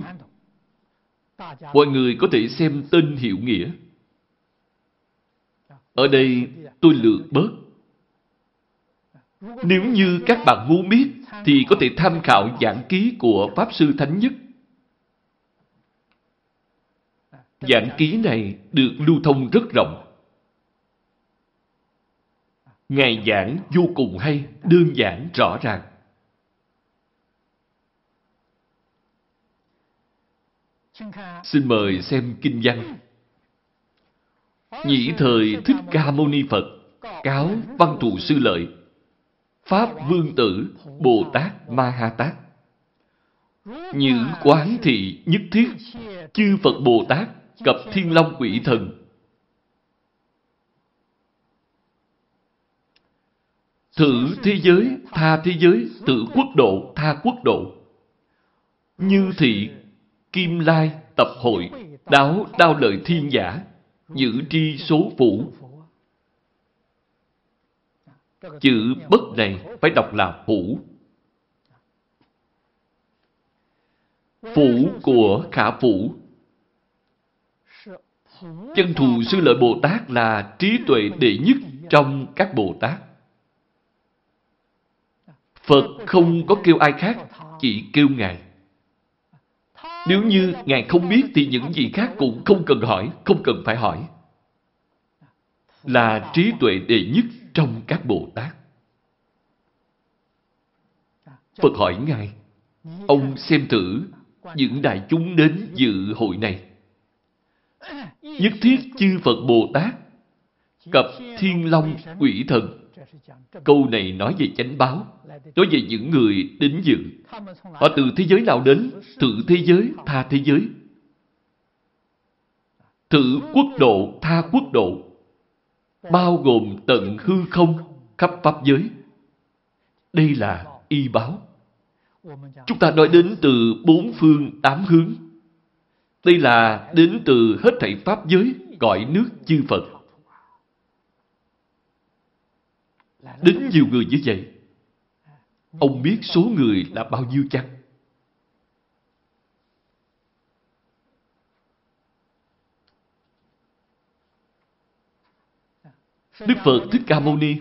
Mọi người có thể xem tên hiệu nghĩa. Ở đây tôi lược bớt. Nếu như các bạn muốn biết thì có thể tham khảo giảng ký của Pháp Sư Thánh Nhất. Giảng ký này được lưu thông rất rộng. Ngài giảng vô cùng hay, đơn giản, rõ ràng. Xin mời xem kinh văn. Nhĩ thời Thích Ca Mâu Ni Phật cáo văn thù sư lợi Pháp Vương Tử Bồ Tát Ma Ha Tát Nhữ quán thị nhất thiết Chư Phật Bồ Tát Cập Thiên Long Quỷ Thần Thử thế giới, tha thế giới, tự quốc độ, tha quốc độ. Như thị, kim lai, tập hội, đáo đao lợi thiên giả, giữ tri số phủ. Chữ bất này phải đọc là phủ. Phủ của khả phủ. Chân thù sư lợi Bồ Tát là trí tuệ đệ nhất trong các Bồ Tát. Phật không có kêu ai khác, chỉ kêu Ngài. Nếu như Ngài không biết thì những gì khác cũng không cần hỏi, không cần phải hỏi. Là trí tuệ đệ nhất trong các Bồ Tát. Phật hỏi Ngài, ông xem thử những đại chúng đến dự hội này. Nhất thiết chư Phật Bồ Tát cập thiên long quỷ thần Câu này nói về chánh báo, nói về những người đến dự. Họ từ thế giới nào đến? Tự thế giới, tha thế giới. Tự quốc độ, tha quốc độ. Bao gồm tận hư không, khắp pháp giới. Đây là y báo. Chúng ta nói đến từ bốn phương tám hướng. Đây là đến từ hết thảy pháp giới, gọi nước chư Phật. Đến nhiều người như vậy, ông biết số người là bao nhiêu chăng? Đức Phật Thích Ca Mâu Ni.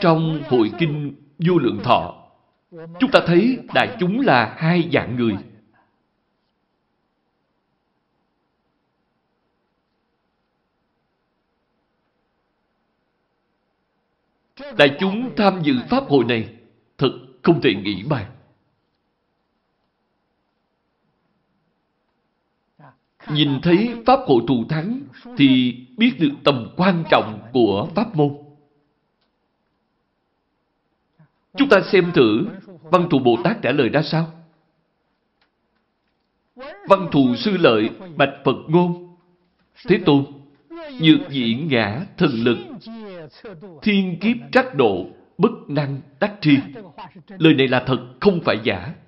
Trong hội kinh vô lượng thọ Chúng ta thấy đại chúng là hai dạng người. Đại chúng tham dự Pháp hội này Thật không thể nghĩ bàn Nhìn thấy Pháp hội thù thắng Thì biết được tầm quan trọng của Pháp môn Chúng ta xem thử Văn thù Bồ Tát trả lời ra sao? Văn thù sư lợi bạch Phật ngôn Thế Tôn, Nhược diễn ngã thần lực Thiên kiếp trắc độ Bất năng đắc tri. <laughs> Lời này là thật không phải giả. <laughs>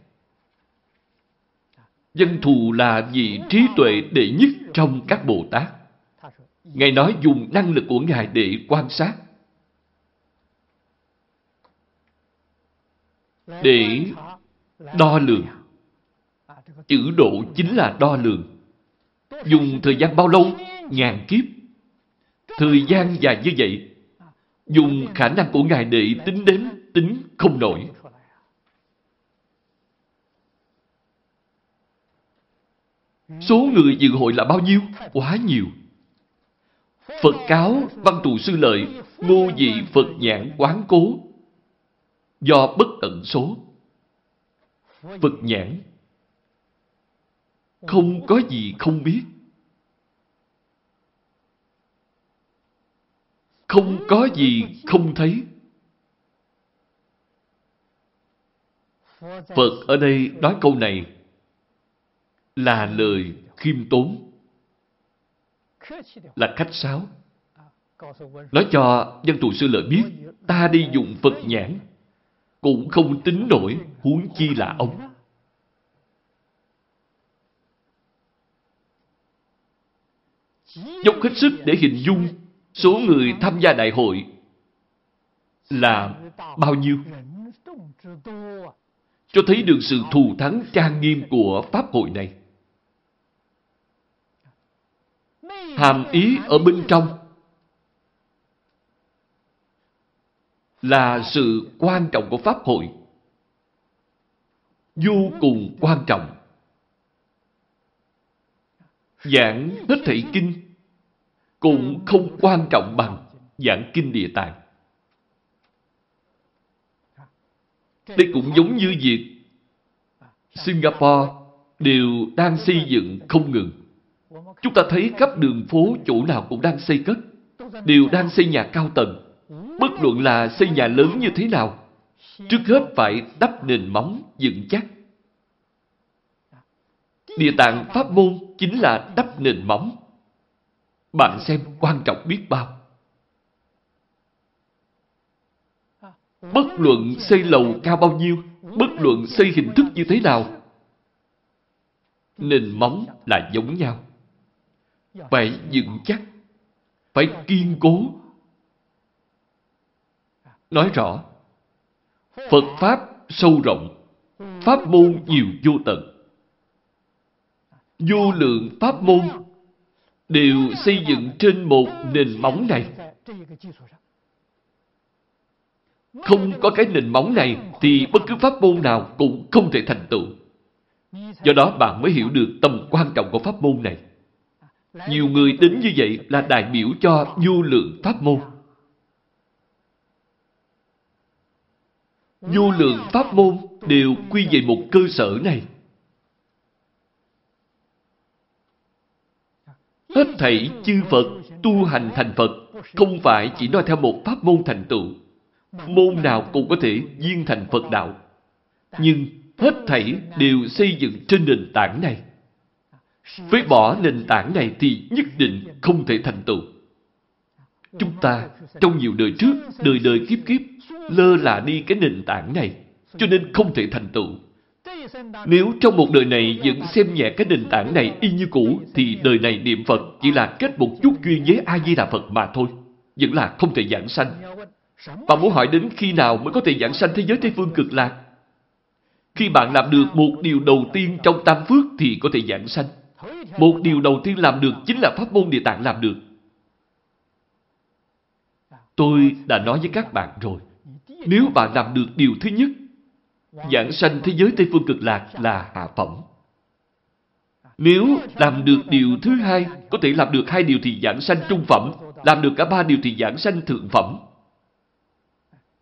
Dân thù là vị trí tuệ đệ nhất trong các Bồ Tát. Ngài nói dùng năng lực của Ngài để quan sát. Để đo lường. Chữ độ chính là đo lường. Dùng thời gian bao lâu? Ngàn kiếp. Thời gian dài như vậy, dùng khả năng của Ngài để tính đến, tính không nổi. Số người dự hội là bao nhiêu? Quá nhiều. Phật cáo, văn tù sư lợi, ngô dị Phật nhãn quán cố, do bất tận số. Phật nhãn không có gì không biết. Không có gì không thấy. Phật ở đây nói câu này là lời khiêm tốn, là khách sáo. Nói cho dân tù sư lợi biết, ta đi dùng Phật nhãn cũng không tính nổi huống chi là ông. Dốc hết sức để hình dung số người tham gia đại hội là bao nhiêu. Cho thấy được sự thù thắng trang nghiêm của Pháp hội này. Hàm ý ở bên trong là sự quan trọng của Pháp hội. Vô cùng quan trọng. Giảng hết thảy kinh cũng không quan trọng bằng giảng kinh địa tạng. Đây cũng giống như việc Singapore đều đang xây dựng không ngừng. Chúng ta thấy khắp đường phố chỗ nào cũng đang xây cất, đều đang xây nhà cao tầng. Bất luận là xây nhà lớn như thế nào, trước hết phải đắp nền móng vững chắc. Địa tạng pháp môn chính là đắp nền móng. Bạn xem quan trọng biết bao. Bất luận xây lầu cao bao nhiêu, bất luận xây hình thức như thế nào, nền móng là giống nhau. Phải vững chắc, phải kiên cố, Nói rõ, Phật Pháp sâu rộng, Pháp môn nhiều vô tận. Vô lượng Pháp môn đều xây dựng trên một nền móng này. Không có cái nền móng này thì bất cứ pháp môn nào cũng không thể thành tựu. Do đó bạn mới hiểu được tầm quan trọng của pháp môn này. Nhiều người đến như vậy là đại biểu cho vô lượng pháp môn. vô lượng pháp môn đều quy về một cơ sở này. Hết thảy chư Phật tu hành thành Phật không phải chỉ nói theo một pháp môn thành tựu. Môn nào cũng có thể viên thành Phật đạo. Nhưng hết thảy đều xây dựng trên nền tảng này. Với bỏ nền tảng này thì nhất định không thể thành tựu. Chúng ta trong nhiều đời trước, đời đời kiếp kiếp lơ là đi cái nền tảng này, cho nên không thể thành tựu. Nếu trong một đời này vẫn xem nhẹ cái nền tảng này y như cũ, thì đời này niệm Phật chỉ là kết một chút duyên với A-di-đà Phật mà thôi. Vẫn là không thể giảng sanh. Bạn muốn hỏi đến khi nào mới có thể giảng sanh thế giới Tây Phương cực lạc? Khi bạn làm được một điều đầu tiên trong tam phước thì có thể giảng sanh. Một điều đầu tiên làm được chính là pháp môn địa tạng làm được. Tôi đã nói với các bạn rồi. Nếu bạn làm được điều thứ nhất, giảng sanh thế giới Tây Phương Cực Lạc là hạ phẩm. Nếu làm được điều thứ hai, có thể làm được hai điều thì giảng sanh trung phẩm, làm được cả ba điều thì giảng sanh thượng phẩm.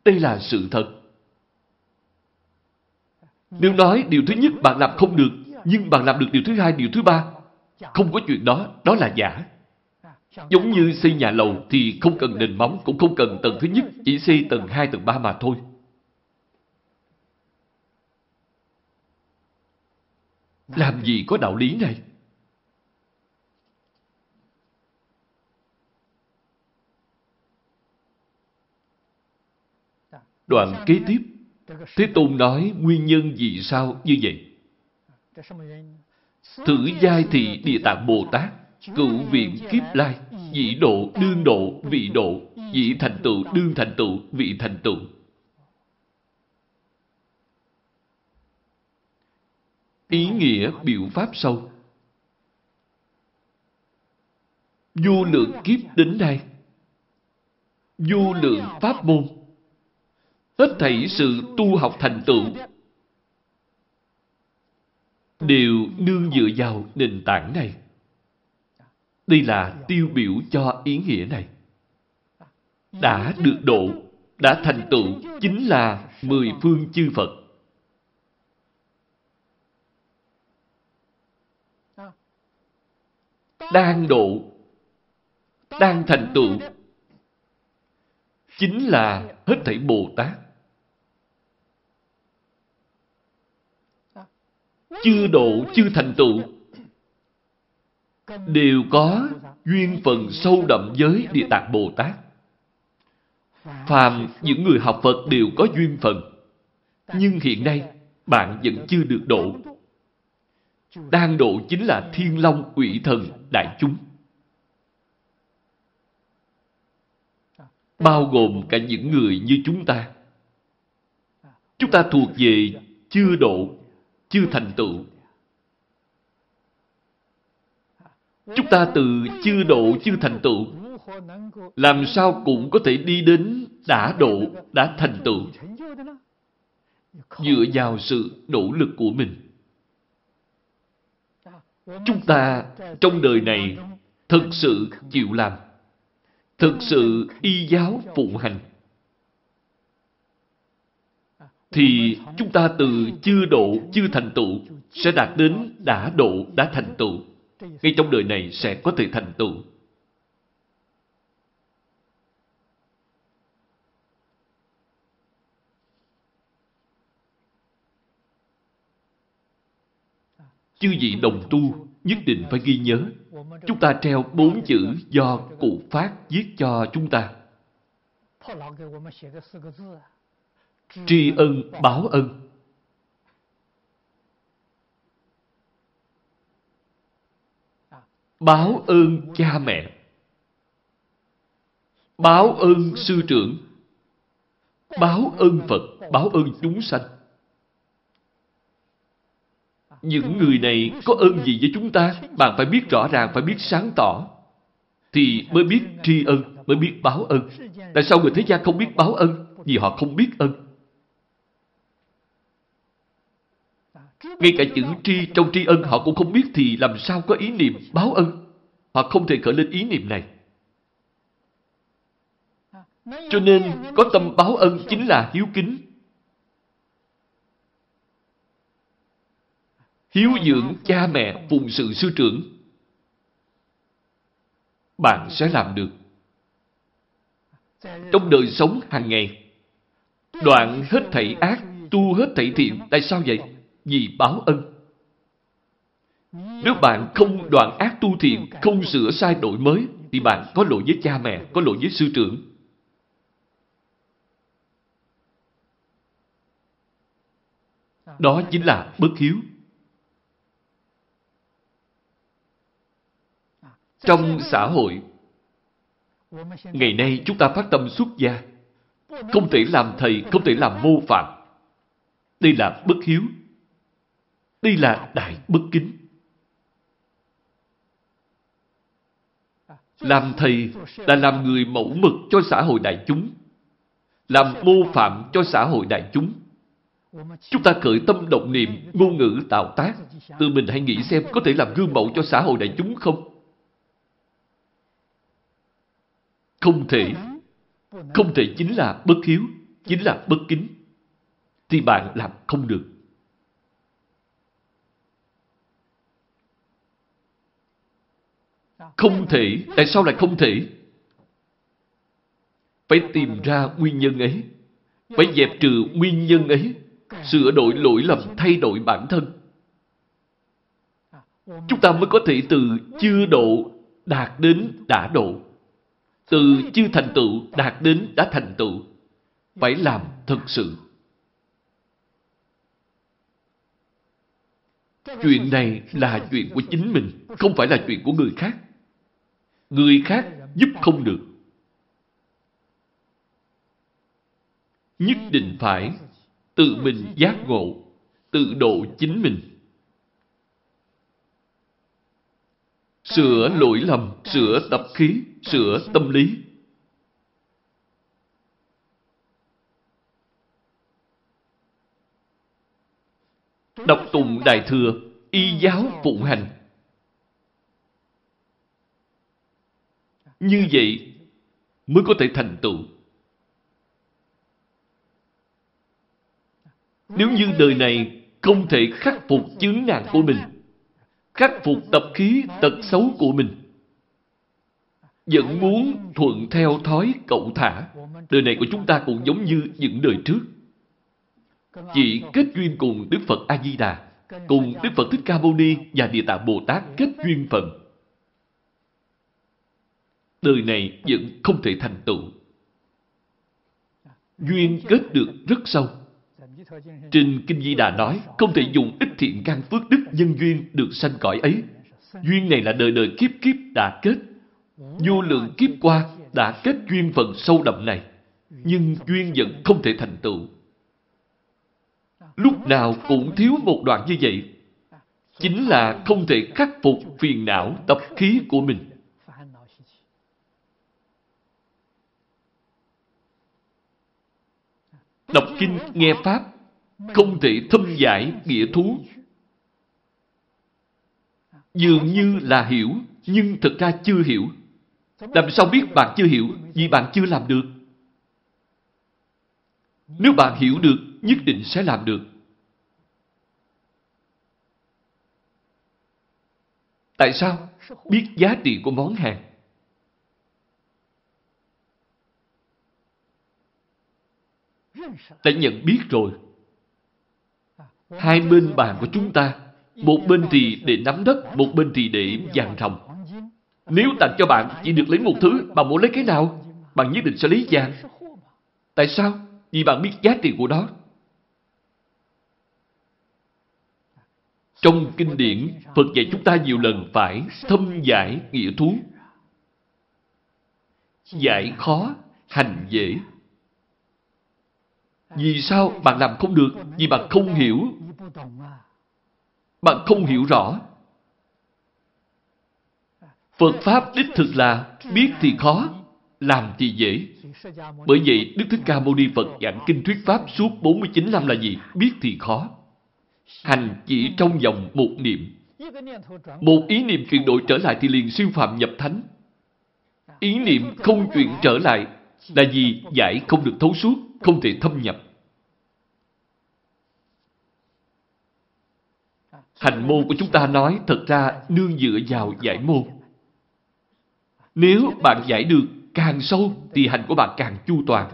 Đây là sự thật. Nếu nói điều thứ nhất bạn làm không được, nhưng bạn làm được điều thứ hai, điều thứ ba, không có chuyện đó, đó là giả. Giống như xây nhà lầu thì không cần nền móng, cũng không cần tầng thứ nhất, chỉ xây tầng 2, tầng 3 mà thôi. Làm gì có đạo lý này? Đoạn kế tiếp, Thế Tôn nói nguyên nhân vì sao như vậy? Thử giai thị Địa Tạng Bồ Tát, cựu viện kiếp lai, dị độ, đương độ, vị độ, dị thành tựu, đương thành tựu, vị thành tựu. Ý nghĩa biểu pháp sâu. Vô lượng kiếp đến nay, vô lượng pháp môn, hết thảy sự tu học thành tựu đều nương dựa vào nền tảng này. Đây là tiêu biểu cho ý nghĩa này. Đã được độ, đã thành tựu chính là mười phương chư Phật. Đang độ, đang thành tựu chính là hết thảy Bồ Tát. Chư độ, chư thành tựu đều có duyên phần sâu đậm với Địa Tạng Bồ Tát. Phàm những người học Phật đều có duyên phần. Nhưng hiện nay, bạn vẫn chưa được độ. Đang độ chính là thiên long, quỷ thần, đại chúng. Bao gồm cả những người như chúng ta. Chúng ta thuộc về chưa độ, chưa thành tựu Chúng ta từ chưa độ chưa thành tựu, làm sao cũng có thể đi đến đã độ, đã thành tựu, dựa vào sự nỗ lực của mình. Chúng ta trong đời này thực sự chịu làm, thực sự y giáo phụng hành, thì chúng ta từ chưa độ, chưa thành tựu sẽ đạt đến đã độ, đã thành tựu ngay trong đời này sẽ có thể thành tựu. Chư vị đồng tu nhất định phải ghi nhớ. Chúng ta treo bốn chữ do cụ phát viết cho chúng ta. Tri ân, báo ân. báo ơn cha mẹ báo ơn sư trưởng báo ơn phật, báo ơn chúng sanh những người này có ơn gì với chúng ta bạn phải biết rõ ràng, phải biết sáng tỏ thì mới biết tri ân, mới biết báo ân tại sao người thế gian không biết báo ân vì họ không biết ân Ngay cả chữ tri, trong tri ân họ cũng không biết thì làm sao có ý niệm báo ân. Họ không thể khởi lên ý niệm này. Cho nên có tâm báo ân chính là hiếu kính. Hiếu dưỡng cha mẹ phụng sự sư trưởng. Bạn sẽ làm được. Trong đời sống hàng ngày, đoạn hết thảy ác, tu hết thảy thiện. Tại sao vậy? vì báo ân. Nếu bạn không đoạn ác tu thiện, không sửa sai đổi mới, thì bạn có lỗi với cha mẹ, có lỗi với sư trưởng. Đó chính là bất hiếu. Trong xã hội, ngày nay chúng ta phát tâm xuất gia, không thể làm thầy, không thể làm mô phạm. Đây là bất hiếu. Đây là đại bất kính. Làm thầy là làm người mẫu mực cho xã hội đại chúng. Làm mô phạm cho xã hội đại chúng. Chúng ta khởi tâm động niệm, ngôn ngữ tạo tác. Tự mình hãy nghĩ xem có thể làm gương mẫu cho xã hội đại chúng không? Không thể. Không thể chính là bất hiếu, chính là bất kính. Thì bạn làm không được. Không thể. Tại sao lại không thể? Phải tìm ra nguyên nhân ấy. Phải dẹp trừ nguyên nhân ấy. Sửa đổi lỗi lầm, thay đổi bản thân. Chúng ta mới có thể từ chưa độ đạt đến đã độ. Từ chưa thành tựu đạt đến đã thành tựu. Phải làm thật sự. Chuyện này là chuyện của chính mình, không phải là chuyện của người khác. Người khác giúp không được. Nhất định phải tự mình giác ngộ, tự độ chính mình. Sửa lỗi lầm, sửa tập khí, sửa tâm lý. Đọc tụng Đại Thừa, y giáo phụng hành. Như vậy mới có thể thành tựu. Nếu như đời này không thể khắc phục chướng ngại của mình, khắc phục tập khí tật xấu của mình, vẫn muốn thuận theo thói cậu thả, đời này của chúng ta cũng giống như những đời trước. Chỉ kết duyên cùng Đức Phật A-di-đà, cùng Đức Phật Thích Ca Mâu Ni và Địa Tạng Bồ Tát kết duyên phận. Đời này vẫn không thể thành tựu. Duyên kết được rất sâu. Trên Kinh Di Đà nói, không thể dùng ít thiện căn phước đức nhân duyên được sanh cõi ấy. Duyên này là đời đời kiếp kiếp đã kết. Vô lượng kiếp qua đã kết duyên phận sâu đậm này. Nhưng duyên vẫn không thể thành tựu. Lúc nào cũng thiếu một đoạn như vậy. Chính là không thể khắc phục phiền não tập khí của mình. Đọc kinh, nghe Pháp, không thể thâm giải nghĩa thú. Dường như là hiểu, nhưng thực ra chưa hiểu. Làm sao biết bạn chưa hiểu vì bạn chưa làm được? Nếu bạn hiểu được, nhất định sẽ làm được. Tại sao? Biết giá trị của món hàng. Đã nhận biết rồi. Hai bên bàn của chúng ta, một bên thì để nắm đất, một bên thì để vàng rồng. Nếu tặng cho bạn chỉ được lấy một thứ, bạn muốn lấy cái nào? Bạn nhất định sẽ lấy vàng. Tại sao? Vì bạn biết giá trị của nó. Trong kinh điển, Phật dạy chúng ta nhiều lần phải thâm giải nghĩa thú. Giải khó, hành dễ. Vì sao bạn làm không được? Vì bạn không hiểu. Bạn không hiểu rõ. Phật Pháp đích thực là biết thì khó, làm thì dễ. Bởi vậy, Đức Thích Ca Mâu Ni Phật giảng kinh thuyết Pháp suốt 49 năm là gì? Biết thì khó. Hành chỉ trong vòng một niệm. Một ý niệm chuyển đổi trở lại thì liền siêu phạm nhập thánh. Ý niệm không chuyển trở lại là gì? Giải không được thấu suốt, không thể thâm nhập. Hành môn của chúng ta nói thật ra nương dựa vào giải môn. Nếu bạn giải được càng sâu thì hành của bạn càng chu toàn.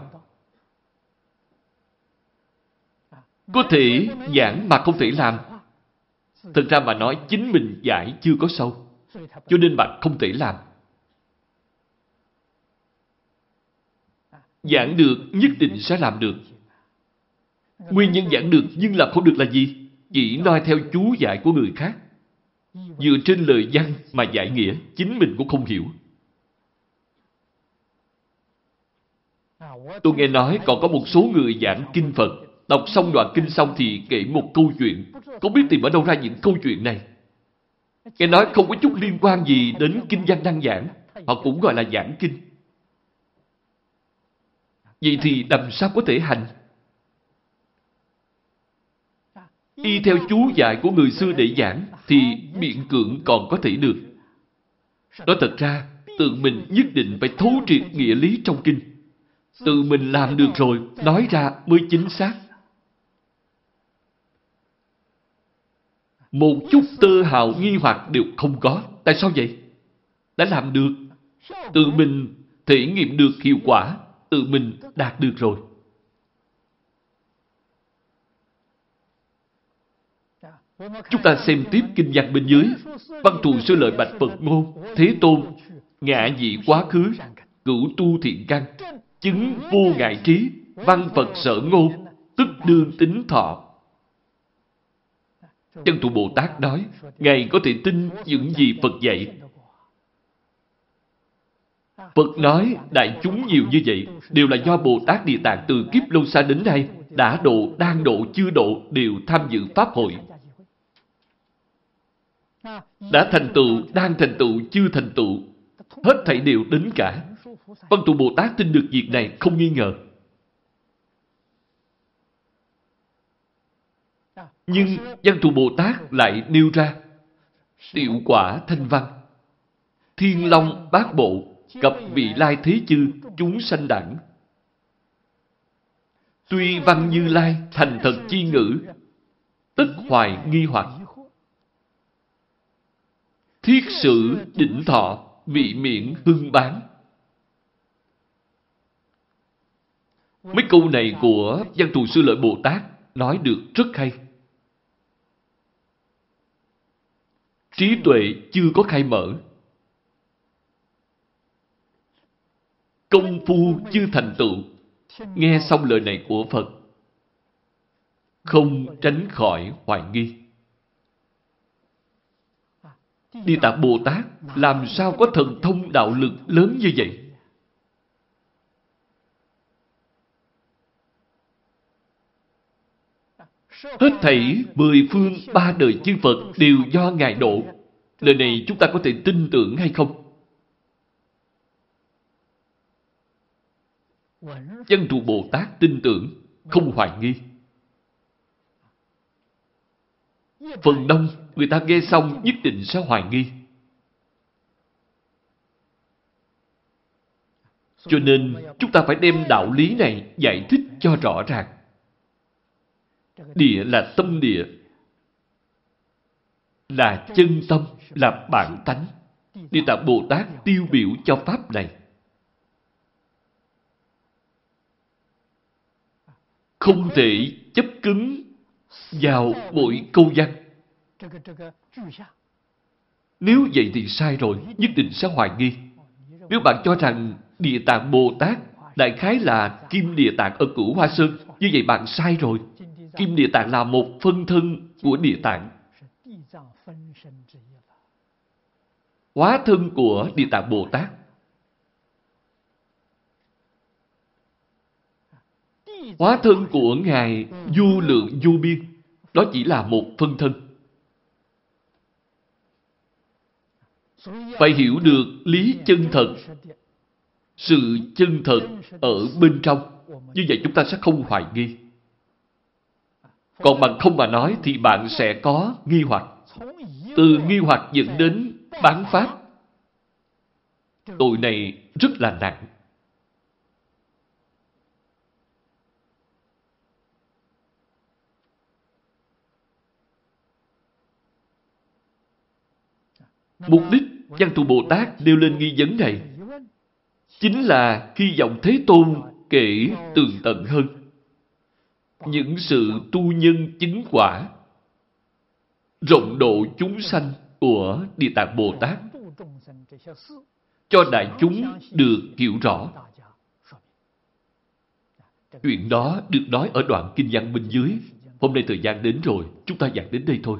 Có thể giảng mà không thể làm. thật ra mà nói, chính mình giải chưa có sâu. Cho nên bạn không thể làm. Giảng được nhất định sẽ làm được. Nguyên nhân giảng được nhưng làm không được là gì? Chỉ noi theo chú giải của người khác. Dựa trên lời văn mà giải nghĩa, chính mình cũng không hiểu. Tôi nghe nói còn có một số người giảng kinh Phật đọc xong đoạn kinh xong thì kể một câu chuyện. Không biết tìm ở đâu ra những câu chuyện này. Nghe nói không có chút liên quan gì đến kinh văn đăng giảng. Họ cũng gọi là giảng kinh. Vậy thì làm sao có thể hành? Y theo chú dạy của người xưa để giảng thì miệng cưỡng còn có thể được. Nói thật ra, tự mình nhất định phải thấu triệt nghĩa lý trong kinh. Tự mình làm được rồi, nói ra mới chính xác. Một chút tơ hào nghi hoặc đều không có. Tại sao vậy? Đã làm được. Tự mình thể nghiệm được hiệu quả. Tự mình đạt được rồi. Chúng ta xem tiếp kinh văn bên dưới. Văn thù sư lợi bạch Phật ngôn, Thế Tôn, ngạ dị quá khứ, cửu tu thiện căn, chứng vô ngại trí, văn Phật sở ngôn, tức đương tính thọ. Chân thủ Bồ Tát nói, Ngài có thể tin những gì Phật dạy. Phật nói, đại chúng nhiều như vậy, đều là do Bồ Tát Địa Tạng từ kiếp lâu xa đến nay, đã độ, đang độ, chưa độ, đều tham dự Pháp hội. Đã thành tựu, đang thành tựu, chưa thành tựu, hết thảy đều đến cả. Văn tụ Bồ Tát tin được việc này không nghi ngờ. Nhưng văn thù Bồ Tát lại nêu ra tiểu quả thanh văn, thiên long bát bộ, cập vị lai thế chư, chúng sanh đẳng. Tuy văn như lai, thành thật chi ngữ, tất hoài nghi hoặc. Thiết sử đỉnh thọ, vị miễn hưng bán. Mấy câu này của văn thù sư lợi Bồ Tát nói được rất hay. Trí tuệ chưa có khai mở. Công phu chưa thành tựu. Nghe xong lời này của Phật. Không tránh khỏi hoài nghi. Đi Tạc Bồ Tát, làm sao có thần thông đạo lực lớn như vậy? Hết thảy mười phương ba đời chư Phật đều do Ngài độ. Lời này chúng ta có thể tin tưởng hay không? Chân trụ Bồ Tát tin tưởng, không hoài nghi. Phần đông, người ta nghe xong nhất định sẽ hoài nghi. Cho nên, chúng ta phải đem đạo lý này giải thích cho rõ ràng. Địa là tâm địa, là chân tâm, là bản tánh. Địa Tạng Bồ Tát tiêu biểu cho Pháp này. Không thể chấp cứng vào mỗi câu văn. Nếu vậy thì sai rồi, nhất định sẽ hoài nghi. Nếu bạn cho rằng Địa Tạng Bồ Tát đại khái là Kim Địa Tạng ở Cửu Hoa Sơn, như vậy bạn sai rồi. Kim Địa Tạng là một phân thân của Địa Tạng. Hóa thân của Địa Tạng Bồ Tát. Hóa thân của Ngài, du lượng du biên. Đó chỉ là một phân thân. Phải hiểu được lý chân thật. Sự chân thật ở bên trong. Như vậy chúng ta sẽ không hoài nghi. Còn bằng không mà nói thì bạn sẽ có nghi hoặc. Từ nghi hoặc dẫn đến bán pháp. Tội này rất là nặng. Mục đích Văn Thù Bồ Tát nêu lên nghi vấn này chính là khi vọng Thế Tôn kể tường tận hơn những sự tu nhân chứng quả rộng độ chúng sanh của Địa Tạng Bồ Tát cho đại chúng được hiểu rõ. Chuyện đó được nói ở đoạn kinh văn bên dưới. Hôm nay thời gian đến rồi, chúng ta giảng đến đây thôi.